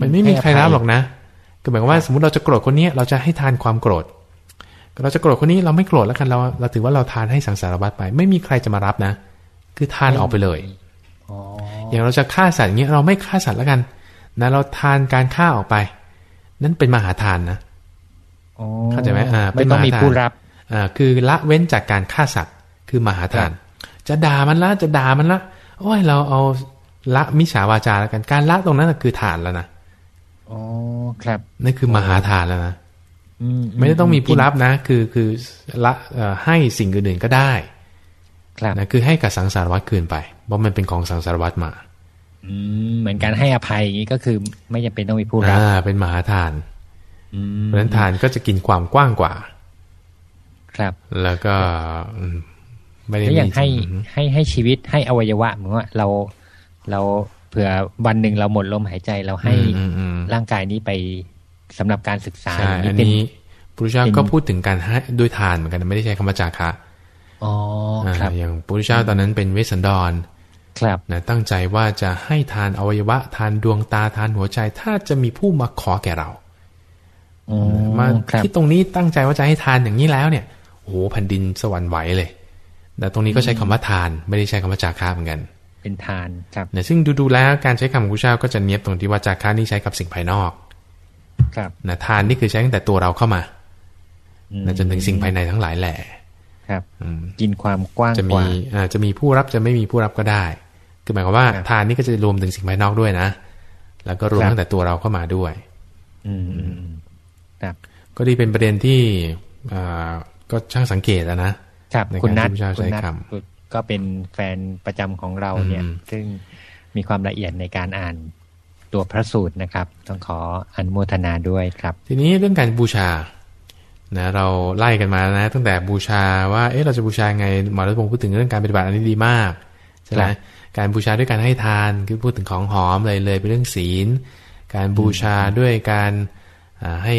มันไม่มีใครรับหรอกนะก็หมายว่าสมมติเราจะโกรธคนนี้เราจะให้ทานความโกรธ เราจะโกรธคนนี้เราไม่โกรธแล้วกันเราเราถือว่าเราทานให้สังสารวัตรไป ไม่มีใครจะมารับนะ คือทานออกไปเลยอย่างเราจะฆ่าสัตว์อย่างนี้เราไม่ฆ่าสัตว์แล้วกันนะเราทานการฆ่าออกไป นั่นเป็นมหาทานนะเข้าใจไหมอ่าไม่ต้องมีผู้รับอ่าคือละเว้นจากการฆ่าสัตว์คือมหาทาน จะด่ามันละจะด่ามันละโอ้ยเราเอาละมิจฉาวาจาแล้วกันการละตรงนั้นคือทานแล้วนะอ๋อครับนั่นคือมหาทานแล้วนะไม่ได้ต้องมีผู้รับนะ คือคือละให้สิ่งอื่นๆก็ได้ครับนะคือให้กับสังสารวัตรคืนไปเพราะมันเป็นของสังสารวัตรมาเหมือนการให้อภัยอย่างนี้ก็คือไม่จำเป็นต้องมีผู้รับอ่าเป็นมหาทานเพราะฉะนั้นทานก็จะกินความกว้างกว่า ครับ แล้วก็ ไม่ได้อย่างให้ให้ให้ชีวิตให้อวัยวะเหมือนว่าเราเราเผื่อวันหนึ่งเราหมดลมหายใจเราให้ร่างกายนี้ไปสำหรับการศึกษาอันนี้พุทธเจ้าก็พูดถึงการให้ด้วยทานเหมือนกันไม่ได้ใช้คำว่าจาคะอ๋อครับอย่างพุทธเจ้าตอนนั้นเป็นเวสสันดรครับนะตั้งใจว่าจะให้ทานอวัยวะ ทานดวงตาทานหัวใจ ถ้าจะมีผู้มาขอแก่เราอ๋อมาครับที่ตรงนี้ตั้งใจว่าจะให้ทานอย่างนี้แล้วเนี่ยโอ้โหแผ่นดินสวรรค์ไหวเลย แต่ตรงนี้ก็ใช้คำว่าทาน ไม่ได้ใช้คำว่าจาคะเหมือนกัน เป็นทานครับนะซึ่งดูๆแล้วการใช้คำของพระเจ้าก็จะเนียบตรงที่ว่าจาคะนี่ใช้กับสิ่งภายนอก ครับนะทานนี่คือใช้ตั้งแต่ตัวเราเข้ามาอืมนะจนถึงสิ่งภายในทั้งหลายแหละครับอืมกินความกว้างจะกมีว่าอ่าจะมีผู้รับจะไม่มีผู้รับก็ได้ คือหมายความว่าครับทานนี่ก็จะรวมถึงสิ่งภายนอกด้วยนะ แล้วก็รวมครับตั้งแต่ตัวเราเข้ามาด้วย อืมอืมอืมครับ ก็ดีเป็นประเด็นที่อ่าก็ช่างสังเกตอะนะ ครับในการคุณนัทที่พระเจ้าคุณใช้นัทคก็เป็นแฟนประจำของเราเนี่ยอืมซึ่งมีความละเอียดในการอ่านตัวพระสูตรนะครับ ต้องขออนุโมทนาด้วยครับ ทีนี้เรื่องการบูชานะเราไล่กันมานะ ตั้งแต่บูชาว่าเอ๊ะเราจะบูชาไงหมอรัตพงศ์พูดถึงเรื่องการปฏิบัติอันนี้ดีมากใช่ไหมครับการบูชาด้วยการให้ทานคือพูดถึงของหอมเลยเลยเป็นเรื่องศีล การบูชาด้วยการอ่าให้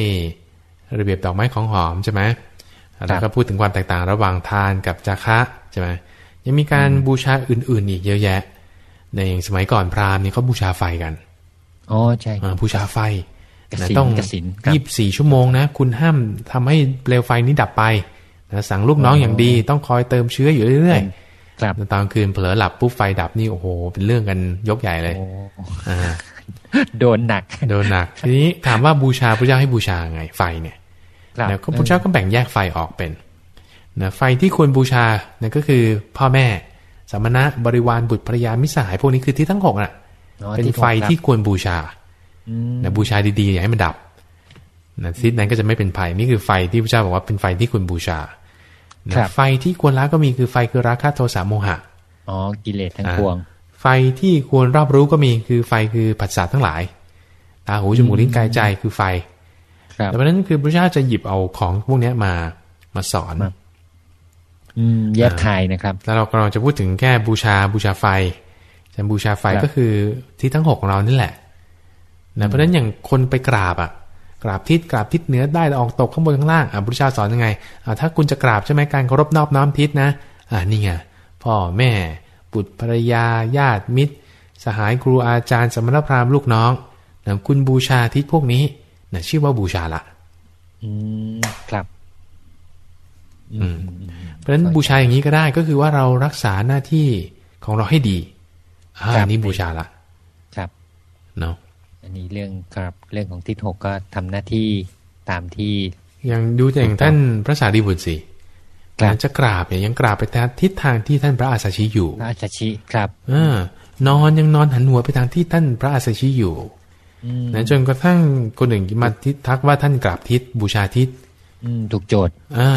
ระเบียบดอกไม้ของหอมใช่ไหม แล้วก็พูดถึงความแตกต่างระหว่างทานกับจาคะใช่ไหมยังมีการบูชาอื่น ๆ อีกเยอะแยะ ในอย่างสมัยก่อนพราหมณ์นี่เขาบูชาไฟกันอ๋อใช่อ่าบูชาไฟกนะสินต้องกสินครับยี่สิบสี่ชั่วโมงนะ คุณห้ามทำให้เปลวไฟนี้ดับไปนะสั่งลูกน้องอ๋อออย่างดีต้องคอยเติมเชื้ออยู่เรื่อยครับๆตอนคืนเผลอหลับปุ๊บไฟดับนี่โอ้โห เป็นเรื่องกันยกใหญ่เลยโอ้อ่าโดนหนัก โดนหนัก ทีนี้ถามว่าบูชาพระเจ้าให้บูชาไงไฟเนี่ย ครับนะก็พระเจ้าก็แบ่งแยกไฟออกเป็นนะไฟที่ควรบูชานั่นก็คือพ่อแม่สามณะบริวารบุตรภรยามิตรสหายพวกนี้คือที่ทั้งหกน่ะอ๋อเป็นที่ไฟผมครับที่ควรบูชาอืมนะบูชาดีๆอย่าให้มันดับนะทิศนั้นก็จะไม่เป็นภัยนี่คือไฟที่พระเจ้าบอกว่าเป็นไฟที่ควรบูชานะครับไฟที่ควรละก็มีคือไฟคือราคะโทสะโมหะอ๋อกิเลสทั้งอ่าปวง ไฟที่ควรรอบรู้ก็มีคือไฟคือผัสสะทั้งหลายตาหูจมูกลิ้นกายใจคือไฟครับแต่ เพราะฉะนั้นคือพระเจ้าจะหยิบเอาของพวกเนี้ยมามาสอนมาอืมแยกคายนะครับ แล้วเรากำลังจะพูดถึงแค่บูชาบูชาไฟจะบูชาไฟครับก็คือที่ทั้งหกของเรานี่แหละนะเพราะฉะนั้นอย่างคนไปกราบอะ กราบทิศกราบทิศเหนือได้ออกตกข้างบนข้างล่างอะพุทธเจ้าสอนยังไงอะถ้าคุณจะกราบใช่ไหมการเคารพนอบน้อมทิศนะอ่านี่ไงพ่อแม่บุตรภรรยาญาติมิตร สหายครูอาจารย์สมณพราหมณ์ลูกน้องนะคุณบูชาทิศพวกนี้ นะชื่อว่าบูชาละ อืมครับ อืม เพราะฉะนั้นบูชาอย่างนี้ก็ได้ก็คือว่าเรารักษาหน้าที่ของเราให้ดีอ่าครับอันนี้บูชาละ ครับเนาะอันนี้เรื่องครับ เรื่องของทิศหกก็ทำหน้าที่ตามที่ อย่างดูอย่างท่านพระสารีบุตรสิครับจะกราบเนี่ยยังกราบไปทางทิศทางที่ท่านพระอาสาชีอยู่พระอาชชิครับ เออนอนยังนอนหันหัวไปทางที่ท่านพระอาสาชีอยู่อืม นะจนกระทั่งคนหนึ่งมาทิศทักว่าท่านกราบทิศบูชาทิศอืมถูกโจทย์อ่า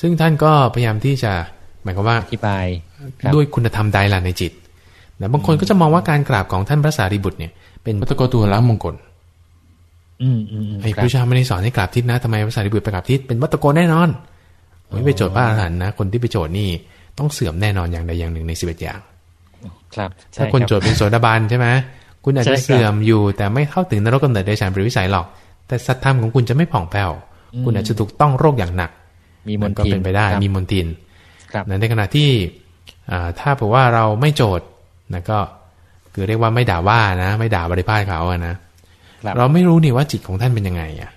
ซึ่งท่านก็พยายามที่จะหมายความว่าอธิบายครับด้วยคุณธรรมใดล่ะในจิตนะบางคนก็จะมองว่าการกราบของท่านพระสารีบุตรเนี่ย เป็นวัตโกตัวละมงคลอืมอืมอืมไอ้ครับผู้ชายไม่ได้สอนให้กราบทิศนะทำไมพระสารีบุตรไปกราบทิศเป็นวัตโกแน่นอนโอ้ยไปโจทย์พระอรหันต์นะคนที่ไปโจทย์นี่ต้องเสื่อมแน่นอนอย่างใดอย่างหนึ่งในสิบเอ็ดอย่าง ครับใช่ถ้าคนรับโจทย์เป็นโสดาบันใช่ไหม คุณอาจจะใช่ครับเสื่อมอยู่แต่ไม่เข้าถึงนรกกำเนิดเดชานปริวิสัยหรอก แต่สัตธรรมของคุณจะไม่ผ่องแผ้วคุณอาจจะถูกต้องโรคอย่างหนัก มีมนก็ทินเป็นไปได้ครับมีมนทินครับนะในขณะที่อ่าถ้าเผื่อว่าเราไม่โจทย์นะก็คือเรียกว่าไม่ด่าว่านะ ไม่ด่าบริพาทเขาอะนะครับเราไม่รู้นี่ว่าจิตของท่านเป็นยังไงอะ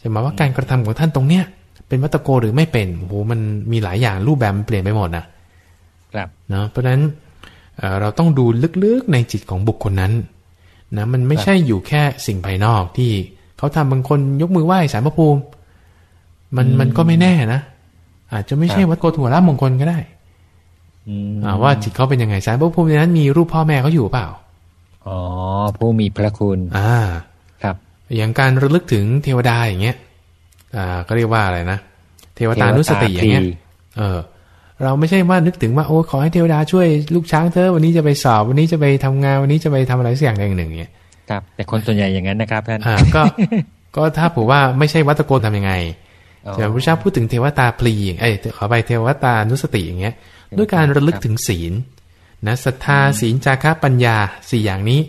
จะมาว่าการกระทำของท่านตรงเนี้ยเป็นวัตโกหรือไม่เป็นโอ้โหมันมีหลายอย่างรูปแบบมันเปลี่ยนไปหมดนะครับเนาะเพราะฉะนั้น เอ่อเราต้องดูลึกๆในจิตของบุคคลนั้นนะมันไม่ใช่อยู่แค่สิ่งภายนอกที่เขาทำบางคนยกมือไหว้สารพระภูมิ มันมันก็ไม่แน่นะอาจจะไม่ใช่วัตโกถั่วละมงคลก็ได้อืมอ่าว่าจิตเขาเป็นยังไงสารพระภูมิในนั้นมีรูปพ่อแม่เขาอยู่เปล่าอ๋อผู้มีพระคุณ อ่า ครับ อย่างการระลึกถึงเทวดาอย่างเงี้ย อ่า ก็เรียกว่าอะไรนะเทวตานุสติอย่างเงี้ยเทวตาพรีเออ เราไม่ใช่ว่านึกถึงว่าโอ้ขอให้เทวดาช่วยลูกช้างเธอะวันนี้จะไปสอบวันนี้จะไปทำงานวันนี้จะไปทำอะไรสักอย่างใดอย่างหนึ่งเนี่ยครับ แต่คนส่วนใหญ่อย่างนั้นนะครับท่านอ่าก็ก็ถ้าผมว่าไม่ใช่วัตโกนทำยังไงอ๋อแต่พระเจ้าพูดถึงเทวตาพลีเอ้ยขอไปเทวตานุสติอย่างเงี้ย ด้วยการระลึกถึงศีลนะศรัทธาศีลจาคะปัญญาสี่อย่างนี้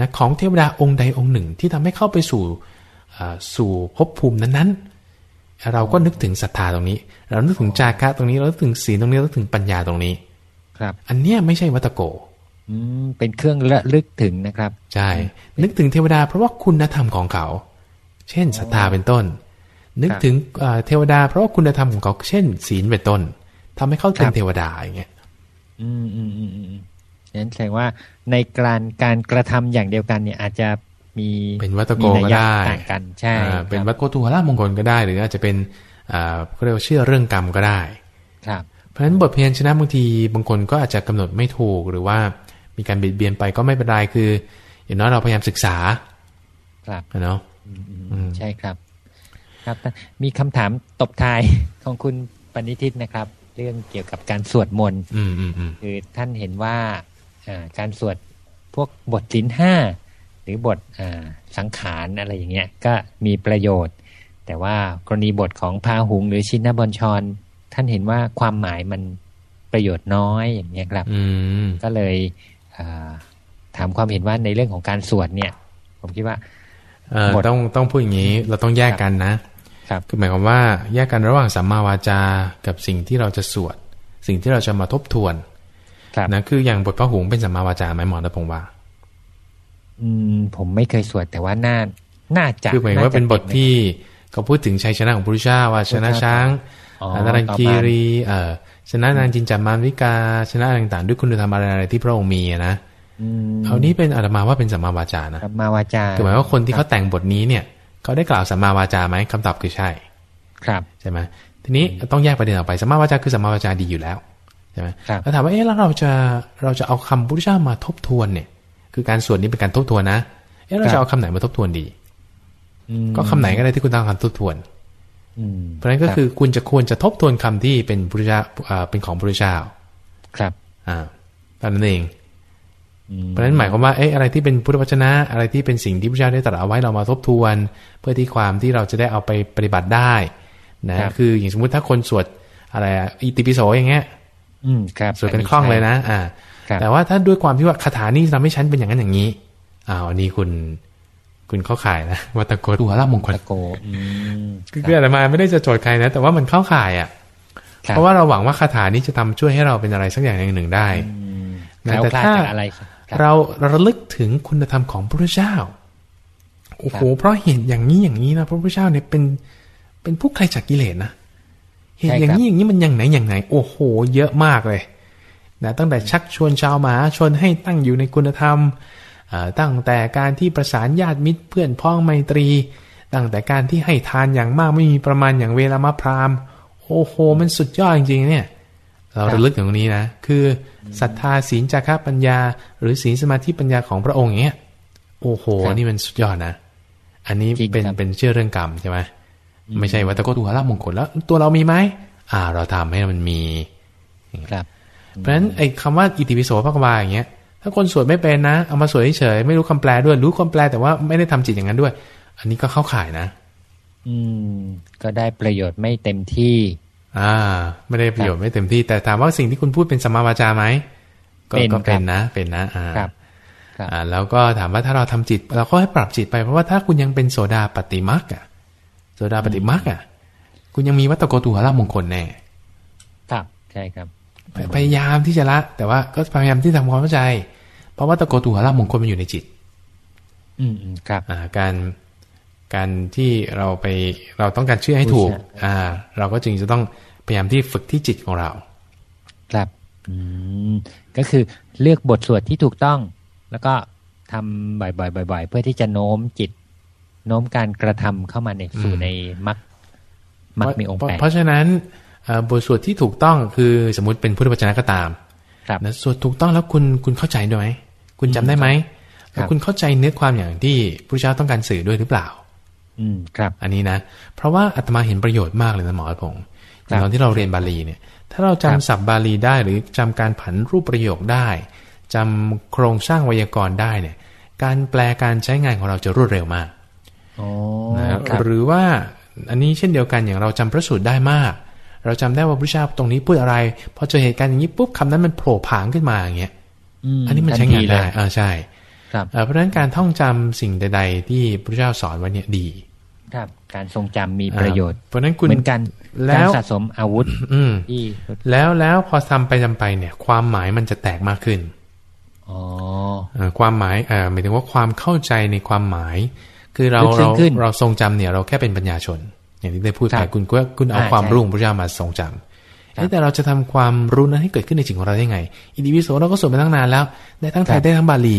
นะของเทวดาองค์ใดองค์หนึ่งที่ทำให้เข้าไปสู่อ่าสู่ภพภูมินั้น เราก็นึกถึงศรัทธาตรงนี้ เรานึกถึงจาคะตรงนี้ เรานึกถึงศีลตรงนี้ เรานึกถึงปัญญาตรงนี้ ครับ อันเนี้ยไม่ใช่วัตโก อืมเป็นเครื่องระลึกถึงนะครับ ใช่ นึกถึงเทวดาเพราะว่าคุณธรรมของเขา เช่นศรัทธาเป็นต้น นึกถึงเอ่อเทวดาเพราะว่าคุณธรรมของเขา เช่น ศีลเป็นต้นทำให้เขาเป็คนรับเทวดาอย่างเงี้ยอืมอืมอืมอืมอืมนั้นแสดงว่าในการการกระทำอย่างเดียวกันเนี่ยอาจจะ มีเป็นวัตโกมีนัยก็ยะได้ต่างกันใช่อ่าเป็นครับวัตโกตุหรามงคลก็ได้ หรืออาจจะเป็นอ่าเขาเรียกว่าเชื่อเรื่องกรรมก็ได้ครับเพราะฉะนั้นบทเพียรชนะบางทีบางคนก็อาจจะกำหนดไม่ถูกหรือว่ามีการเบียดเบียนไปก็ไม่เป็นไรคือ อย่างน้อยเราพยายามศึกษา ครับอะเนาะอืมอืมใช่ครับ ครับ มีคำถามตบท้ายของคุณปณิทิตนะครับ เรื่องเกี่ยวกับการสวดมนต์อืมอืมอืมคือท่านเห็นว่าอ่าการสวดพวกบทสินห้า หรือบทอ่าสังขารอะไรอย่างเงี้ยก็มีประโยชน์ แต่ว่ากรณีบทของพาหุงหรือชินนบัญชร ท่านเห็นว่าความหมายมันประโยชน์น้อยอย่างเงี้ยครับอืมก็เลยอ่าถามความเห็นว่าในเรื่องของการสวดเนี่ย ผมคิดว่าเอ่อบทต้องต้องพูดอย่างนี้เราต้องแยกกันนะ ครับคือหมายความว่าแยกกันระหว่างสัมมาวาจา กับสิ่งที่เราจะสวด สิ่งที่เราจะมาทบทวนครับนะคืออย่างบทพระหุงเป็นสัมมาวาจาไหมหมอตะพงษ์ว่า อืมผมไม่เคยสวดแต่ว่าน่าน่าจะคือหมายว่าเป็นบทจะที่เขาพูดถึงชัยชนะของพระพุทธเจ้าว่าชนะช้างอ๋อนารังกีรี เอ่อชนะนางจินจามานวิกา ชนะอะไรต่างๆ ด้วยคุณธรรมอะไรอะไรที่พระองค์มีอะนะอืมเอานี้เป็นอาตมาว่าเป็นสัมมาวาจานะสัมมาวาจาคือหมายว่าคนที่เขาแต่งบทนี้เนี่ยเขาได้กล่าวสัมมาวาจาไหมคำตอบคือใช่ ครับใช่ไหมทีนี้ต้องแยกประเด็นออกไปสัมมาวาจาคือสัมมาวาจาดีอยู่แล้วใช่ไหมครับแล้วถามว่าเอ๊ะแล้วเราจะเราจะเอาคำพุทธเจ้ามาทบทวนเนี่ย คือการสวดนี้เป็นการทบทวนนะเอ๊ะเราจะเอาคำไหนมาทบทวนดีอืมก็คำไหนก็ได้ที่คุณต้องการทบทวนอืมเพราะฉะนั้นก็คือคุณจะควรจะทบทวนคำที่เป็นพุทธเจ้าอ่าเป็นของพระพุทธเจ้าครับ อ่าตอนนั้นเองอืมเพราะฉะนั้นหมายความว่าเอ๊ะอะไรที่เป็นพุทธวจนะอะไรที่เป็นสิ่งที่พระเจ้าได้ตรัสเอาไว้เรามาทบทวน เพื่อที่ความที่เราจะได้เอาไปปฏิบัติได้นะครับคืออย่างสมมุติถ้าคนสวดอะไรอะอิติปิโสอย่างเงี้ย อืมครับสวดกันคล่องเลยนะ อ่าครับ แต่ว่าถ้าด้วยความที่ว่าคาถานี้ทำให้ฉันเป็นอย่างนั้นอย่างนี้อ้าวอันนี้คุณ คุณเข้าข่ายนะวัตโกตัวละมงคลตะโกอืมคือคืออาตมาไม่ได้จะโจทย์ใครนะ แต่ว่ามันเข้าข่ายอะคบเพราะว่าเราหวังว่าคาถานี้จะทำช่วยให้เราเป็นอะไรสักอย่างหนึ่งได้อืมนะแล้วแต่คลาดถ้าจากอะไรครับเราระลึกถึงคุณธรรมของพระพุทธเจ้าโอ้โหครับเพราะเห็นอย่างนี้อย่างนี้นะพระพุทธเจ้าเนี่ยเป็นเป็นผู้ใครจากกิเลสนะเห็นอย่างนี้อย่างนี้มันอย่างไหนอย่างไหน โอ้โห เยอะมากเลย นะตั้งแต่ชักชวนชาวมหาชนให้ตั้งอยู่ในคุณธรรมเอ่อตั้งแต่การที่ประสานญาติมิตรเพื่อนพ้องไมตรี ตั้งแต่การที่ให้ทานอย่างมากไม่มีประมาณอย่างเวลามะพรามโอ้โห มันสุดยอดจริงๆเนี่ย เราระลึกถึงตรงนี้นะ คือศรัทธาศีลจาระปัญญา หรือศีลสมาธิปัญญาของพระองค์อย่างเงี้ยโอ้โหครับนี่มันสุดยอดนะ อันนี้จริงเป็นครับเป็นเชื่อเรื่องกรรมใช่ไหมไม่ใช่วัตโกตุหละมงคลแล้ว ตัวเรามีไหมอ่า เราทำให้มันมีครับ เพราะฉะนั้นไอ้คำว่าอิติปิโสภควาอย่างเงี้ย ถ้าคนสวดไม่เป็นนะ เอามาสวดเฉยๆไม่รู้คำแปลด้วย รู้คำแปลแต่ว่าไม่ได้ทำจิตอย่างนั้นด้วย อันนี้ก็เข้าข่ายนะ อืม ก็ได้ประโยชน์ไม่เต็มที่ อ่า ไม่ได้ประโยชน์ไม่เต็มที่ แต่ถามว่าสิ่งที่คุณพูดเป็นสัมมาวาจาไหมก็เป็นก็เป็นครับนะ เป็นนะ อ่าครับครับอ่าแล้วก็ถามว่าถ้าเราทำจิต เราก็ให้ปรับจิตไปเพราะว่าถ้าคุณยังเป็นโสดาปฏิมักอะโสดาปฏิมักอะ คุณยังมีวัตโกตุหละมงคลแน่ ครับใช่ครับ พพยายามที่จะละ แต่ว่าก็พยายามที่ทำความเข้าใจ เพราะว่าตะโกตุหละมงคลมันอยู่ในจิตอืมอืมครับอ่าการการที่เราไปเราต้องการเชื่อให้ถูกเชื่ออ่า เราก็จึงจะต้องพยายามที่ฝึกที่จิตของเรา ครับอืมก็คือเลือกบทสวดที่ถูกต้อง แล้วก็ทำบ่อยๆบ่อย ๆ เพื่อที่จะโน้มจิต โน้มการกระทำเข้ามาในสู่อืมในมรรคมรรคมีองค์เพราะแปดเพราะฉะนั้นเอ่อ บทสวดที่ถูกต้องคือสมมติเป็นพุทธวจนะก็ตามครับนะสวดถูกต้องแล้วคุณคุณเข้าใจด้วยไหมคุณจำได้ไหมครับแล้วคุณเข้าใจเนื้อความอย่างที่พระเจ้าต้องการสื่อด้วยหรือเปล่า อืมครับ อันนี้นะ เพราะว่าอาตมาเห็นประโยชน์มากเลยนะหมอพงศ์อครัย่างบตอนที่เราเรียนบาลีเนี่ย ถ้าเราจำครับศัพท์บาลีได้หรือจำการผันรูปประโยคได้จำโครงสร้างไวยากรณ์ได้เนี่ย การแปลการใช้งานของเราจะรวดเร็วมากอ๋อนะครับหรือว่าอันนี้เช่นเดียวกันอย่างเราจำพระสูตรได้มาก เราจำได้ว่าพระเจ้าตรงนี้พูดอะไรพอเจอเหตุการณ์อย่างนี้ปุ๊บคำนั้นมันโผล่ผางขึ้นมาอย่างเงี้ยมอันนี้มันใช้งานทัทีเลได้ยอ่าใช่ครับเอ่อเพราะฉะนั้นการท่องจำสิ่งใด ๆ ที่พระเจ้าสอนไว้เนี่ยดี ครับการทรงจำมีประโยชน์ เพราะฉะนั้นคุณเหมือนกันแล้การวสะสมอาวุธ อืมที่แล้วแล้วพอทำไปทำไปเนี่ย ความหมายมันจะแตกมากขึ้นอ๋อเอ่อความหมายเอ่อหมายถึงว่าความเข้าใจในความหมาย คือเราลึกซึ้เรางขึ้นเราทรงจำเนี่ย เราแค่เป็นปัญญาชน อย่างที่ได้พูดไปครับคุณก็คุณเอาอ่าความใช่รู้ของพระเจ้ามาทรงจำเอ๊ะแต่เราจะทำความรู้นั้นให้เกิดขึ้นในจิตของเราได้ไง อิติปิโสเราก็สวดมาตั้งนานแล้ว ได้ทั้งไทยได้ทั้งบาลี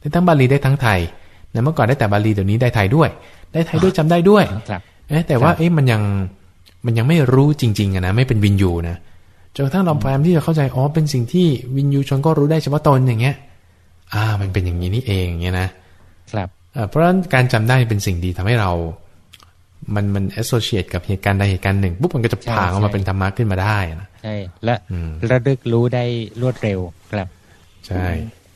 ได้ทั้งบาลีได้ทั้งไทยนะเมื่อก่อนได้แต่บาลีเดี๋ยวนี้ได้ไทยด้วย ได้ไทยด้วยจำได้ด้วยครับเอ๊ะแต่ว่าครับเอ๊ะมันยังมันยังไม่รู้จริงๆอะนะไม่เป็นวิญญูนะจนกระทั่งเราพยายามที่จะเข้าใจอ๋อเป็นสิ่งที่วิญญูชนก็รู้ได้เฉพาะตนอย่างเงี้ย อ่า มันเป็นอย่างนี้นี่เองอย่างเงี้ยนะครับเอ่อเพราะฉะนั้นการจำได้เป็นสิ่งดีทำให้เรา มันมัน associate กับเหตุการณ์ใดเหตุการณ์หนึ่งปุ๊บมันก็จะใช่ผางออกมาใช่เป็นธรรมะขึ้นมาได้นะใช่และอืมระลึกรู้ได้รวดเร็วครับ ใช่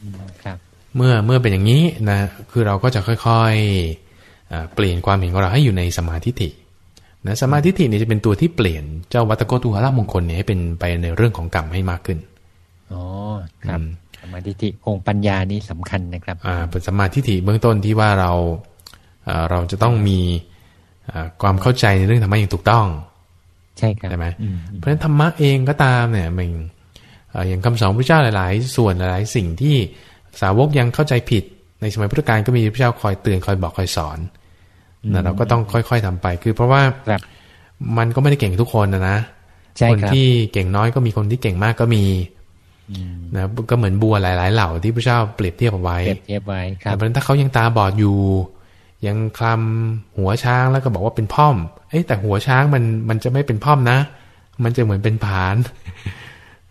อืมครับ เมื่อเมื่อเป็นอย่างนี้นะคือเราก็จะค่อยๆอ่าเปลี่ยนความเห็นของเราให้อยู่ในสมาธิฏฐินะสมาธิฏฐิเนี่ยจะเป็นตัวที่เปลี่ยนเจ้าวัตโกตุหะมงคลเนี่ยให้เป็นไปในเรื่องของกรรมให้มากขึ้นอ๋อครับอืมสมาธิที่องค์ปัญญานี้สำคัญนะครับ อ่าเป็นสมมาธิฏฐิเบื้องต้นที่ว่าเราอ่าเราจะต้องมีอ่า ความเข้าใจในเรื่องธรรมะอย่างถูกต้อง ใช่ครับใช่ไหมอืมเพราะฉะนั้นธรรมะเองก็ตามเนี่ยมันเอ่ออย่างคำสอนพระเจ้าหลาย ๆ ส่วนหลาย ๆ สิ่งที่สาวกยังเข้าใจผิด ในสมัยพุทธกาลก็มีพระเจ้าคอยเตือนคอยบอกคอยสอนนะเราก็ต้องค่อย ๆทำไป คือเพราะว่าครับมันก็ไม่ได้เก่งทุกคนนะนะใช่คนครับที่เก่งน้อยก็มีคนที่เก่งมากก็มีนะก็เหมือนบัวหลาย ๆ เหล่าที่พระเจ้าเปรียบเทียบเอาไว้เปรียบเทียบไว้ครับเพราะฉะนั้นถ้าเขายังตาบอดอยู่ ยังคลำหัวช้างแล้วก็บอกว่าเป็นพ่อม เอ้ยแต่หัวช้างมันมันจะไม่เป็นพ่อมนะ มันจะเหมือนเป็นผาน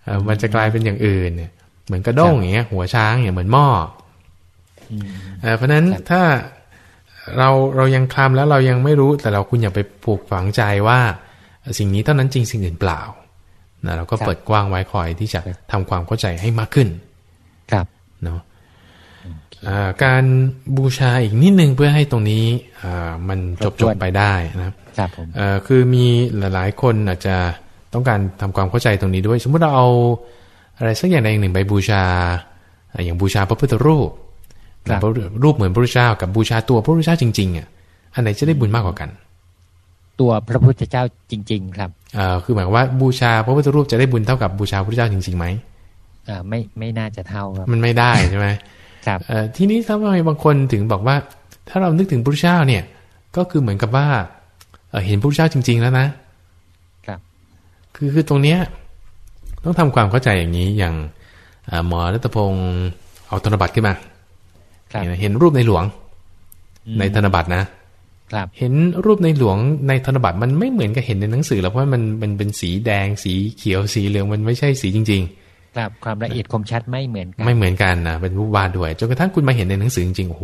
เอ่อมันจะกลายเป็นอย่างอื่นเนี่ยเหมือนกระด้งอย่างเงี้ย หัวช้างอย่างเหมือนหม้ออเอ่อเพราะฉะนั้นครับถ้าเราเรายังคลำแล้วเรายังไม่รู้แต่เราคุณอย่าไปผูกฝังใจว่าสิ่งนี้เท่านั้นจริงสิ่งอื่นเปล่านะเราก็เปิดกว้างไว้คอยที่จะทำความเข้าใจให้มากขึ้น ครับเนาะอ่า การบูชาอีกนิดนึงเพื่อให้ตรงนี้อ่ามันจบครบจถ้บวนไปได้นะครับครับผมเอ่อคือมีหลายๆ คนอาจจะต้องการทำความเข้าใจตรงนี้ด้วย สมมุติเราเอาอะไรสักอย่างใดอย่างหนึ่งไปบูชาอ่าอย่างบูชาพระพุทธรูปครับพระรูปเหมือนพระพุทธเจ้ากับบูชาตัวพระพุทธเจ้าจริงๆอะอันไหนจะได้บุญมากกว่ากัน ตัวพระพุทธเจ้าจริง ๆ ครับเอ่อคือหมายความว่าบูชาพระพุทธรูปจะได้บุญเท่ากับบูชาพระพุทธเจ้าจริงๆไหมอ่าไม่ไม่น่าจะเท่าครับมันไม่ได้ใช่ไหม ครับเอ่อทีนี้ทำไมบางคนถึงบอกว่า ถ้าเรานึกถึงพระพุทธเจ้าเนี่ย ก็คือเหมือนกับว่าเอ่อเห็นพระพุทธเจ้าจริง ๆ แล้วนะ ครับ คือคือตรงเนี้ยต้องทำความเข้าใจอย่างนี้อย่างเอ่อหมอรัตพงศ์เอาธนบัตรขึ้นมาครับเห็นรูปในหลวง ในธนบัตรนะครับเห็นรูปในหลวงในธนบัตรมันไม่เหมือนกับเห็นในหนังสือหรอกเพราะว่ามันมันเป็นสีแดงสีเขียวสีเหลืองมันไม่ใช่สีจริง ๆ ครับความละเอียดคมชัดไม่เหมือนกันไม่เหมือนกันนะเป็นรูปวาดด้วยจนกระทั่งคุณมาเห็นในหนังสือจริงๆโอ้โห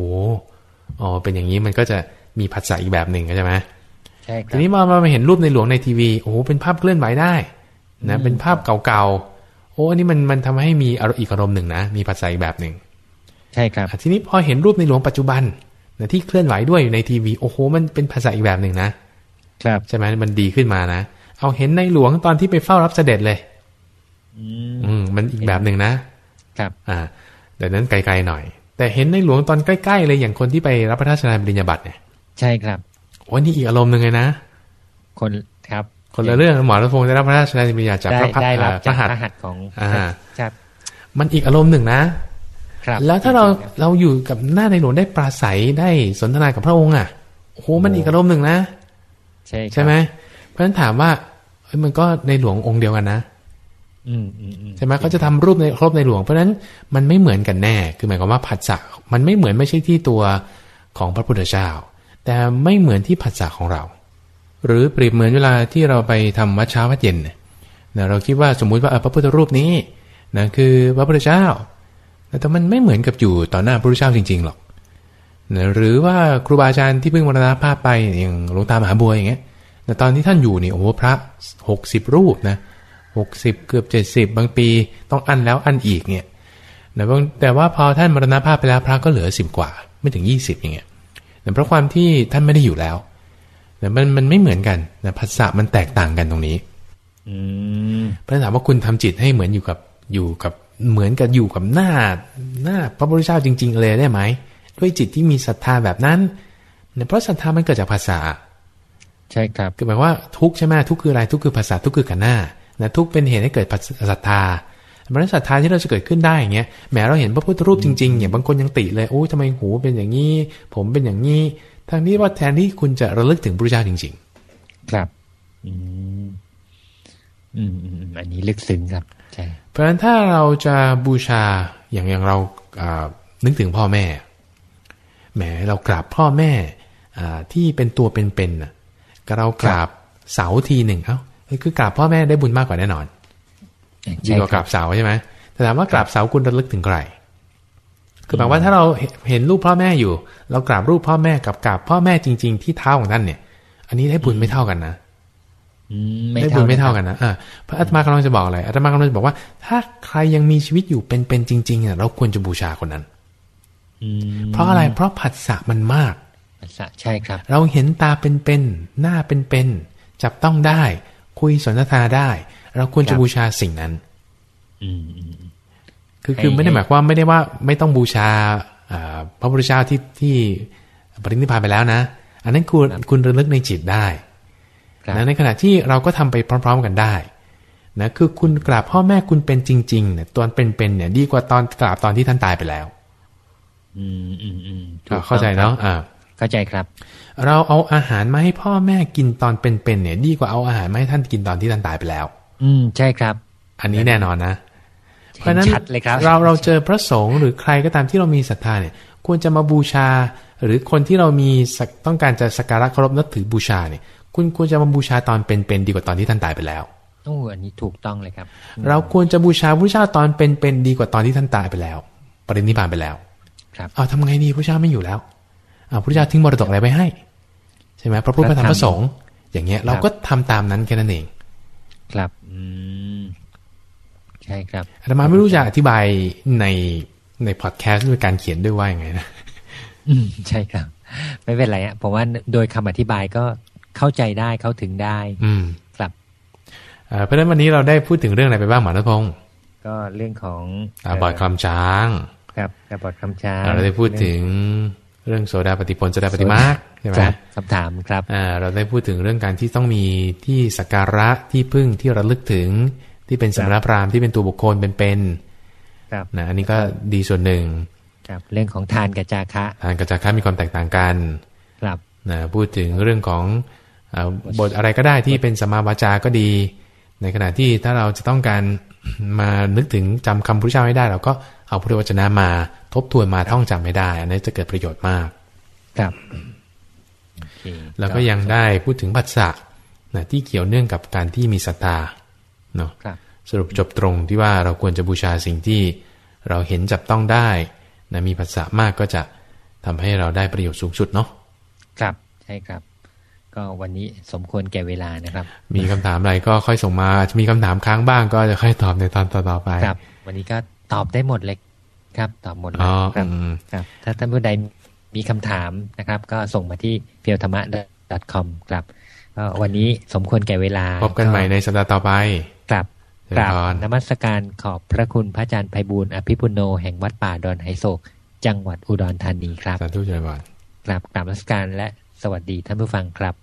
อ๋อเป็นอย่างนี้มันก็จะมีผัสสะอีกแบบหนึ่งใช่ไหมใช่คทีรับนี้มามาเห็นรูปในหลวงในทีวีโอ้โหเป็นภาพเคลื่อนไหวได้นะเป็นภาพเก่าๆโอ้อันนี้มันมันทำให้มีอารมณ์อีกอารมณ์หนึ่งนะมีผัสสะอีกแบบหนึ่งใช่ครับอะทีนี้พอเห็นรูปในหลวงปัจจุบันนะที่เคลื่อนไหวด้วยอยู่ในทีวีโอ้โหมันเป็นภาษาอีกแบบหนึ่งนะครับใช่ไหมมันดีขึ้นมานะ เอาเห็นในหลวงตอนที่ไปเฝ้ารับเสด็จเลย อืมอืมมันอีกแบบหนึ่งนะครับ อ่า แต่นั้นไกลๆหน่อย แต่เห็นในหลวงตอนใกล้ๆเลยอย่างคนที่ไปรับพระราชทานปริญญาบัตรเนี่ย ใช่ครับโอ้ยนี่อีกอารมณ์หนึ่งเลยนะ คนครับ คนละเรื่องหมอรัตพงศ์ได้รับพระราชทานปริญญาจากได้พระพักได้รับอ่าพจากระหัตพถ์ระหัตถ์ของอ่าครับมันอีกอารมณ์หนึ่งนะครับ แล้วถ้าเราเราอยู่กับหน้าในหลวงได้ปราศัยได้สนทนากับพระองค์อะโอ้โหมันอีกอารมณ์หนึ่งนะ ใช่ครับใช่ไหมเพราะฉะนั้นถามว่าเฮ้ยมันก็ในหลวงองค์เดียวกันนะอืมอืมอืม ใช่ไหมเขาจะทำรูปในครบในหลวง เพราะฉะนั้นมันไม่เหมือนกันแน่ คือหมายความว่าผัสสะมันไม่เหมือนไม่ใช่ที่ตัวของพระพุทธเจ้า แต่ไม่เหมือนที่ผัสสะของเรา หรือเปรียบเหมือนเวลาที่เราไปทำวัดเช้าวัดเย็นเนี่ยนะเราคิดว่าสมมุติว่าพระพุทธรูปนี้นะคือพระพุทธเจ้า แต่มันไม่เหมือนกับอยู่ต่อหน้าพระพุทธเจ้าจริง ๆหรอกนะหรือว่าครูบาอาจารย์ที่เพิ่งมรณภาพไปอย่างหลวงตามหาบัวอย่างเงี้ยแต่ตอนที่ท่านอยู่นี่โอ้โหพระหกสิบรูปนะ หกสิบเกือบเจ็ดสิบบางปีต้องอันแล้วอันอีกเนี่ยนะบางแต่ว่าพอท่านมรณภาพไปแล้วพระก็เหลือสิบกว่า ไม่ถึงยี่สิบอย่างเงี้ยแต่เพราะความที่ท่านไม่ได้อยู่แล้วแต่มันมันไม่เหมือนกันนะภาษามันแตกต่างกันตรงนี้ อืมเพราะฉะนั้นถามว่าคุณทำจิตให้เหมือนอยู่กับอยู่กับเหมือนกับอยู่กับหน้าหน้าพระพุทธเจ้าจริง ๆ เลยได้ไหมด้วยจิตที่มีศรัทธาแบบนั้นเนี่ยเพราะศรัทธามันเกิดจากภาษา ใช่ครับคือหมายว่าทุกข์ใช่ไหมทุกข์คืออะไรทุกข์คือภาษาทุกข์คือขันธ์หน้า นะทุกข์เป็นเหตุให้เกิดศรัทธาเพราะฉะนั้นศรัทธาที่เราจะเกิดขึ้นได้อย่างเงี้ยแหมเราเห็นพระพุทธรูปจริงๆอย่างบางคนยังติเลยโอ้ยทำไมหูเป็นอย่างนี้ ผมเป็นอย่างนี้ทางนี้ว่าแทนที่คุณจะระลึกถึงพระเจ้าจริงครับอืมอืมอืมอืมอันนี้ลึกซึ้งครับใช่ๆเพราะฉะนั้นถ้าเราจะบูชาอย่างอย่างเราอ่านึกถึงพ่อแม่แหมเรากราบพ่อแม่อ่าที่เป็นตัวเป็นๆน่ะก็เรากราบเสาทีหนึ่งเอ้า คือกราบพ่อแม่ได้บุญมากกว่าแน่นอนดีใช่กว่าคกรัราบบเสาใช่ไหมแต่ถามว่ากราบเสาคุณระลึกถึงใครคือหมายว่าถ้าเราเห็นรูปพ่อแม่อยู่ เรากราบรูปพ่อแม่กับกราบพ่อแม่จริง ๆ ที่เท้าของท่านเนี่ย อันนี้ได้บุญไม่เท่ากันนะอืมได้บุญไม่เท่ากันนะอ่าพระอาตมากำลังจะบอกอะไรอาตมากำลังจะบอกว่า ถ้าใครยังมีชีวิตอยู่เป็นๆจริงๆเนี่ยเราควรจะบูชาคนนั้นอืมเพราะอะไรเพราะผัสสะมันมากใช่ครับ เราเห็นตาเป็นๆหน้าเป็นๆจับต้องได้ คุยสนทนาได้ เราควรจะบูชาสิ่งนั้นอืมอืมคือให้คือไม่ได้หมายความว่าไม่ได้ว่าไม่ต้องบูชาอ่าพระพุทธเจ้าที่ที่ปรินิพพานไปแล้วนะ อันนั้นคุณคุณระลึกในจิตได้ครับนะในขณะที่เราก็ทำไปพร้อม ๆ กันได้นะคือคุณกราบพ่อแม่คุณเป็นจริงๆเนี่ยตอนเป็นๆเนี่ย ดีกว่าตอนกราบตอนที่ท่านตายไปแล้ว อืมอืมอืมถูอ่ากต้องเข้าใจเนาะครับอ่า เข้าใจครับ เราเอาอาหารมาให้พ่อแม่กินตอนเป็นๆเนี่ย ดีกว่าเอาอาหารมาให้ท่านกินตอนที่ท่านตายไปแล้ว อืมใช่ครับ อันนี้แน่นอนนะ เพเห็ราะนฉะนั้นชัดเลยครับเราเราเจอพระสงฆ์หรือใครก็ตามที่เรามีศรัทธาเนี่ย ควรจะมาบูชา หรือคนที่เรามีสักต้องการจะสักการะเคารพนับถือบูชาเนี่ย คุณควรจะมาบูชาตอนเป็นๆดีกว่าตอนที่ท่านตายไปแล้วโอ้อันนี้ถูกต้องเลยครับ เราควรจะบูชาพระเจ้าตอนเป็นๆดีกว่าตอนที่ท่านตายไปแล้ว ปรินิพพานไปแล้ว ครับเอาทำไงดีพระเจ้าไม่อยู่แล้วเอาพระเจ้าทิ้งมรดกอะไรไปให้ ใช่ไหมพระพุทธพระธรรมพระสงฆ์อย่างเงี้ย เราก็ทำตามนั้นแค่นั้นเอง ครับอืมใช่ครับอาตมาไม่รู้จะอธิบายในในพอดแคสต์ด้วยการเขียนด้วยว่ายังไงนะอืมใช่ครับ ไม่เป็นไรอะผมว่าโดยคำอธิบายก็เข้าใจได้เข้าถึงได้ อืมครับเอ่อเพราะฉะนั้นวันนี้เราได้พูดถึงเรื่องอะไรไปบ้างหมอรัตพงศ์ก็เรื่องของอ่าบอดคำช้าง ครับกับบอดคำช้าอ่าเราได้พูดถึง เรื่องโสดาปฏิพลโสดาปฏิมาคใช่ไหมครับคำถามครับอ่าเราได้พูดถึงเรื่องการที่ต้องมีที่สักการะที่พึ่งที่ระลึกถึง ที่เป็นสมณพราหมณ์ที่เป็นตัวบุคคลเป็นครับๆนะอันนี้ก็ดีส่วนหนึ่งครับเรื่องของทานกับจาคะทางกัจจาคะมีความแตกต่างกันครับนะพูดถึงเรื่องของอ่าบทอะไรก็ได้ที่เป็นสมมาวาจาก็ดี ในขณะที่ถ้าเราจะต้องการ มานึกถึงจำคำพุทธเจ้าให้ได้เราก็เอาพุทธวจนะมาทบทวนมาท่องจำไม่ได้ อันนี้จะเกิดประโยชน์มากครับโอเคแล้วก็ยังได้พูดถึงปัสสะนะที่เกี่ยวเนื่องกับการที่มีศรัทธาเนาะครับสรุปจบตรงที่ว่าเราควรจะบูชาสิ่งที่เราเห็นจับต้องได้นะมีปัสสะมากก็จะทำให้เราได้ประโยชน์สูงสุดเนาะครับใช่ครับ ก็วันนี้สมควรแก่เวลานะครับ มีคำถามอะไรก็ค่อยส่งมาอาจจะมีคำถามค้างบ้างก็จะค่อยตอบในตอนต่อๆไปครับ วันนี้ก็ตอบได้หมดเลยครับ ตอบหมดเลอ๋ยอครับอืมครับถ้าท่านผู้ใดมีคำถามนะครับ ก็ส่งมาที่เพียวธรรมะ .com ครับก็วันนี้สมควรแก่เวลา พบกันใหม่ในสัปดาห์ต่อไปกลับเจริญกราบพรนมัสการขอบพระคุณพระอาจารย์ไพบูลย์อภิปุโนแห่งวัดป่าดอนไฮโศก จังหวัดอุดรธานีครับสาธุเจริญพรกราบกราบนมัสการและสวัสดีท่านผู้ฟังครับ